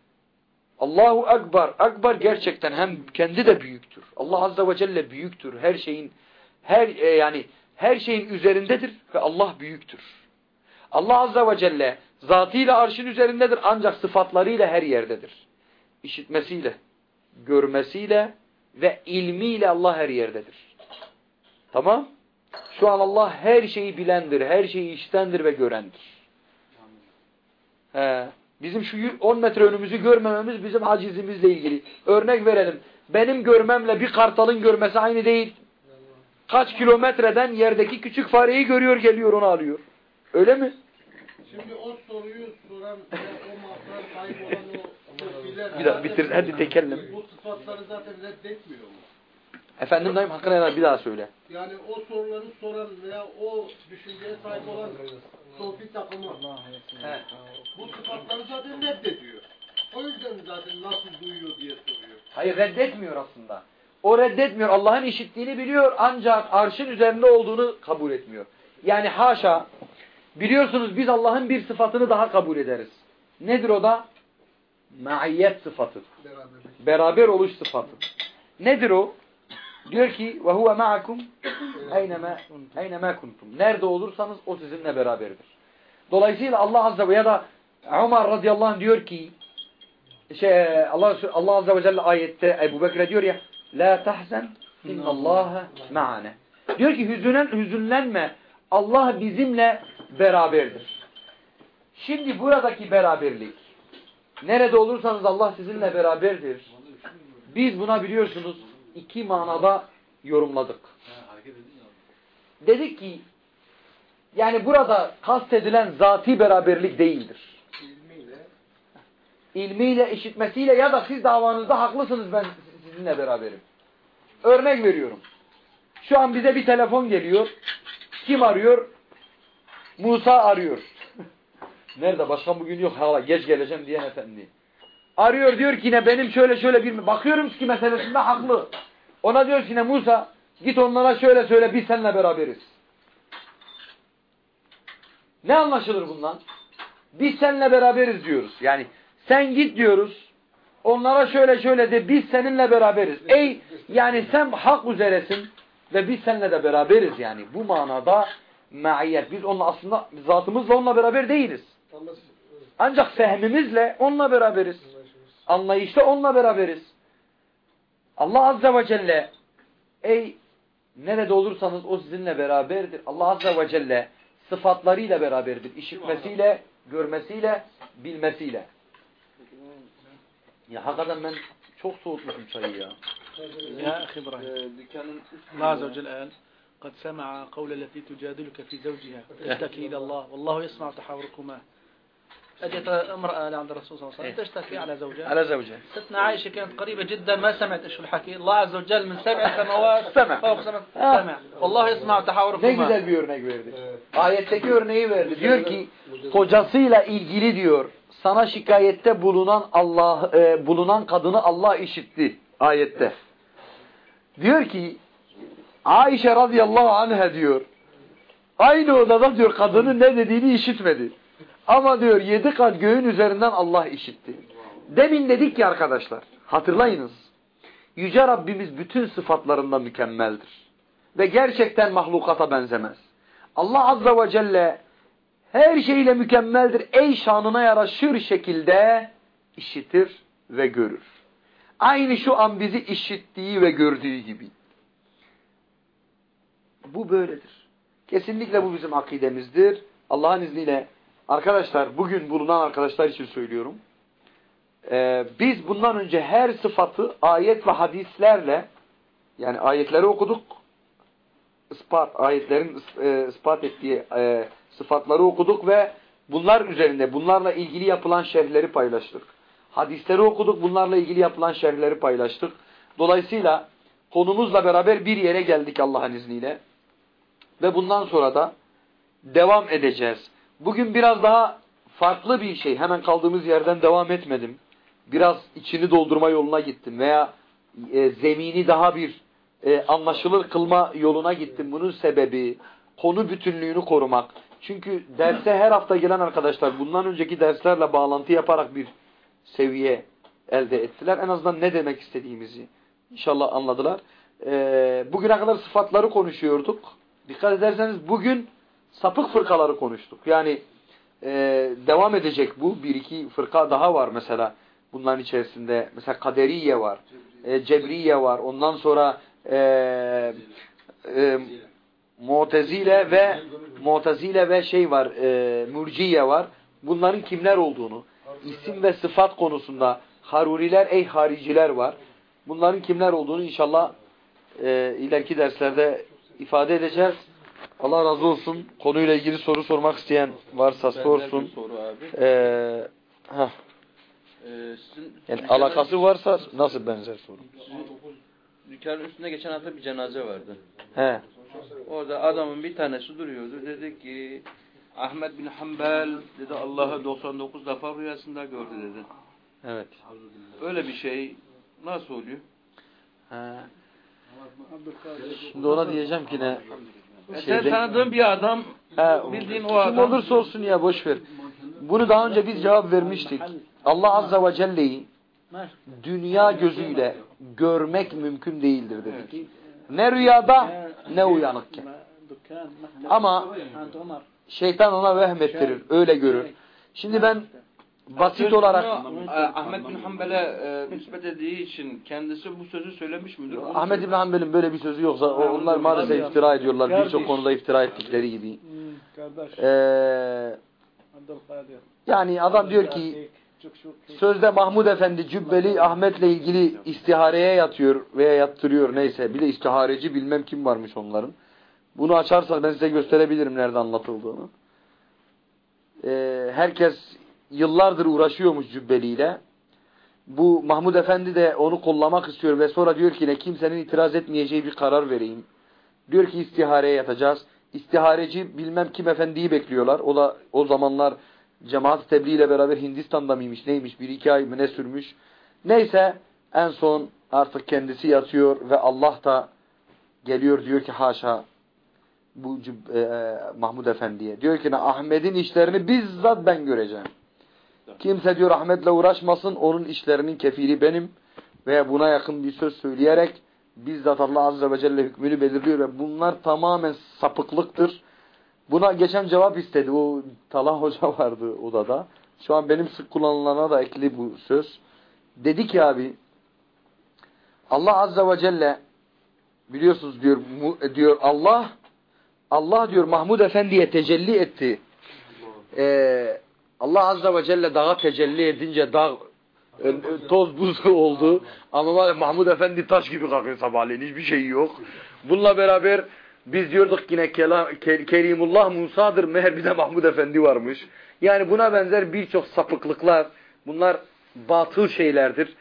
Allahu Akbar. Akbar gerçekten hem kendi de büyüktür. Allah Azze ve Celle büyüktür. Her şeyin her e, yani her şeyin üzerindedir ve Allah büyüktür. Allah Azze ve Celle zatıyla arşın üzerindedir ancak sıfatlarıyla her yerdedir. İşitmesiyle, görmesiyle ve ilmiyle Allah her yerdedir. Tamam? Şu an Allah her şeyi bilendir, her şeyi iştendir ve görendir. He. Bizim şu 10 metre önümüzü görmememiz bizim acizimizle ilgili. Örnek verelim. Benim görmemle bir kartalın görmesi aynı değil. Kaç kilometreden yerdeki küçük fareyi görüyor geliyor onu alıyor. Öyle mi? Şimdi o soruyu soran o mahzar sahip olan o. Bir daha bitir, hadi tekerlem. Bu sıfatları zaten reddetmiyor mu? Efendim dayım hakkına yanar bir daha söyle. Yani o soruları soran veya o düşünceye sahip olan sofi takımı He. bu sıfatları zaten reddediyor. O yüzden zaten nasıl duyuyor diye soruyor. Hayır reddetmiyor aslında. O reddetmiyor. Allah'ın işittiğini biliyor ancak arşın üzerinde olduğunu kabul etmiyor. Yani haşa biliyorsunuz biz Allah'ın bir sıfatını daha kabul ederiz. Nedir o da? maiyet sıfatı. Beraberlik. Beraber oluş sıfatı. Nedir o? Diyor ki ve huve ma'akum (coughs) eyneme eyneme kuntum. Nerede olursanız o sizinle beraberdir. Dolayısıyla Allah azze ve ya da Ömer radıyallahu anh diyor ki şey Allah Allah azze ve celle ayette Ebu Bekir'e diyor ya la tahzen innallaha ma'ana. Diyor ki hüzünen hüzünlenme. Allah bizimle beraberdir. Şimdi buradaki beraberlik nerede olursanız Allah sizinle beraberdir. Biz buna biliyorsunuz iki manada yorumladık. Dedik ki yani burada kastedilen zati beraberlik değildir. İlmiyle İlmiyle, işitmesiyle ya da siz davanızda haklısınız ben sizinle beraberim. Örnek veriyorum. Şu an bize bir telefon geliyor. Kim arıyor? Musa arıyor. (laughs) Nerede? Başkan bugün yok. Hala geç geleceğim diyen efendi. Arıyor diyor ki yine benim şöyle şöyle bir... Bakıyorum ki meselesinde haklı. Ona diyor ki yine Musa git onlara şöyle söyle biz seninle beraberiz. Ne anlaşılır bundan? Biz seninle beraberiz diyoruz. Yani sen git diyoruz. Onlara şöyle şöyle de biz seninle beraberiz. Ey yani sen hak üzeresin ve biz seninle de beraberiz yani. Bu manada maiyet. Biz onunla aslında zatımızla onunla beraber değiliz. Ancak fehmimizle onunla beraberiz anlaşılır. Anlayışta onunla beraberiz. Allah Azze ve Celle ey nerede olursanız o sizinle beraberdir. Allah Azze ve Celle sıfatlarıyla beraberdir. İşitmesiyle, görmesiyle, bilmesiyle. Ya hakikaten ben çok soğutmuşum çayı ya. يا أخي إبراهيم الله عز وجل قال قد سمع قول التي تجادلك في زوجها تشتكي إلى الله والله يسمع تحاوركما أجت امرأة لعند الرسول صلى الله عليه وسلم تشتكي على زوجها Ala zevce. ستنا عائشة كانت قريبة جدا ما سمعت ايش الحكي الله عز وجل من سبع سماوات سمع. فوق سمع آه. سمع والله يسمع Ne تحاوركما güzel bir örnek verdi. Evet. Ayetteki örneği verdi. Diyor ki kocasıyla ilgili diyor sana şikayette bulunan Allah e, bulunan kadını Allah işitti ayette. Diyor ki Ayşe radıyallahu anha diyor aynı odada diyor kadının ne dediğini işitmedi. Ama diyor yedi kat göğün üzerinden Allah işitti. Demin dedik ki arkadaşlar hatırlayınız. Yüce Rabbimiz bütün sıfatlarında mükemmeldir. Ve gerçekten mahlukata benzemez. Allah Azze ve Celle her şeyle mükemmeldir. Ey şanına yaraşır şekilde işitir ve görür. Aynı şu an bizi işittiği ve gördüğü gibi. Bu böyledir. Kesinlikle bu bizim akidemizdir. Allah'ın izniyle arkadaşlar bugün bulunan arkadaşlar için söylüyorum. Ee, biz bundan önce her sıfatı ayet ve hadislerle yani ayetleri okuduk. ispat, ayetlerin e, ispat ettiği e, sıfatları okuduk ve bunlar üzerinde bunlarla ilgili yapılan şerhleri paylaştık. Hadisleri okuduk, bunlarla ilgili yapılan şerhleri paylaştık. Dolayısıyla konumuzla beraber bir yere geldik Allah'ın izniyle. Ve bundan sonra da devam edeceğiz. Bugün biraz daha farklı bir şey. Hemen kaldığımız yerden devam etmedim. Biraz içini doldurma yoluna gittim veya e, zemini daha bir e, anlaşılır kılma yoluna gittim. Bunun sebebi konu bütünlüğünü korumak. Çünkü derse her hafta gelen arkadaşlar bundan önceki derslerle bağlantı yaparak bir seviye elde ettiler. En azından ne demek istediğimizi inşallah anladılar. E, bugüne kadar sıfatları konuşuyorduk. Dikkat ederseniz bugün sapık fırkaları konuştuk. Yani e, devam edecek bu. Bir iki fırka daha var mesela bunların içerisinde. Mesela Kaderiye var. E, Cebriye var. Ondan sonra e, e, Mu'tezile ve Mu'tezile ve şey var. E, Murciye var. Bunların kimler olduğunu isim ve sıfat konusunda Haruriler, ey hariciler var. Bunların kimler olduğunu inşallah e, ileriki derslerde ifade edeceğiz. Allah razı olsun. Konuyla ilgili soru sormak isteyen varsa sorsun. Soru abi. Ee, heh, Ee, sizin yani alakası varsa nasıl benzer soru? Dükkanın üstünde geçen hafta bir cenaze vardı. He. Orada adamın bir tanesi duruyordu. Dedi ki Ahmet bin Hanbel dedi Allah'ı 99 defa rüyasında gördü dedi. Evet. Öyle bir şey nasıl oluyor? He. Şimdi ona diyeceğim ki ne? E sen Şeyde- tanıdığın bir adam He, bildiğin o kim adam. olursa olsun ya boş ver. Bunu daha önce biz cevap vermiştik. Allah Azze ve Celle'yi dünya gözüyle görmek mümkün değildir dedik. Ne rüyada ne uyanıkken. Ama şeytan ona vehmettirir, öyle görür. Şimdi ben basit olarak e, Ahmet bin Hanbel'e e, nispet ettiği için kendisi bu sözü söylemiş midir? Onu Ahmet İbn Hanbel'in böyle bir sözü yoksa o- onlar maalesef iftira ediyorlar. Birçok konuda iftira ettikleri gibi. Kardeş. Ee, yani adam diyor ki sözde Mahmud Efendi Cübbeli Ahmet'le ilgili istihareye yatıyor veya yattırıyor neyse. Bir de istihareci bilmem kim varmış onların. Bunu açarsa ben size gösterebilirim nerede anlatıldığını. Ee, herkes yıllardır uğraşıyormuş Cübbeli ile. Bu Mahmud Efendi de onu kollamak istiyor ve sonra diyor ki ne kimsenin itiraz etmeyeceği bir karar vereyim. Diyor ki istihareye yatacağız. İstihareci bilmem kim efendiyi bekliyorlar. O da o zamanlar cemaat tebliğ ile beraber Hindistan'da mıymış neymiş bir iki ay mı ne sürmüş. Neyse en son artık kendisi yatıyor ve Allah da geliyor diyor ki haşa bu Cüb- e, Mahmud Efendi'ye. Diyor ki Ahmet'in işlerini bizzat ben göreceğim. Kimse diyor Ahmet'le uğraşmasın onun işlerinin kefili benim veya buna yakın bir söz söyleyerek bizzat Allah Azze ve Celle hükmünü belirliyor ve bunlar tamamen sapıklıktır. Buna geçen cevap istedi. O Talah (laughs) Hoca vardı odada. Şu an benim sık kullanılana da ekli bu söz. Dedi ki abi Allah Azze ve Celle biliyorsunuz diyor diyor Allah Allah diyor Mahmud Efendi'ye tecelli etti. Ee, Allah Azze ve Celle dağa tecelli edince dağ e, e, toz buz (laughs) oldu. Ama var Mahmud Efendi taş gibi kalkıyor sabahleyin. Hiçbir şey yok. Bununla beraber biz diyorduk yine Kelam, Ke- Kerimullah Musa'dır. Meğer bir de Mahmud Efendi varmış. Yani buna benzer birçok sapıklıklar. Bunlar batıl şeylerdir.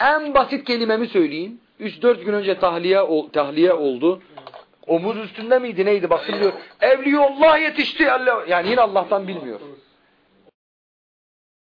En basit kelimemi söyleyeyim. 3-4 gün önce tahliye, tahliye oldu. Omuz üstünde miydi neydi? Baktım diyor. Evliyullah yetişti. Yani yine Allah'tan bilmiyor.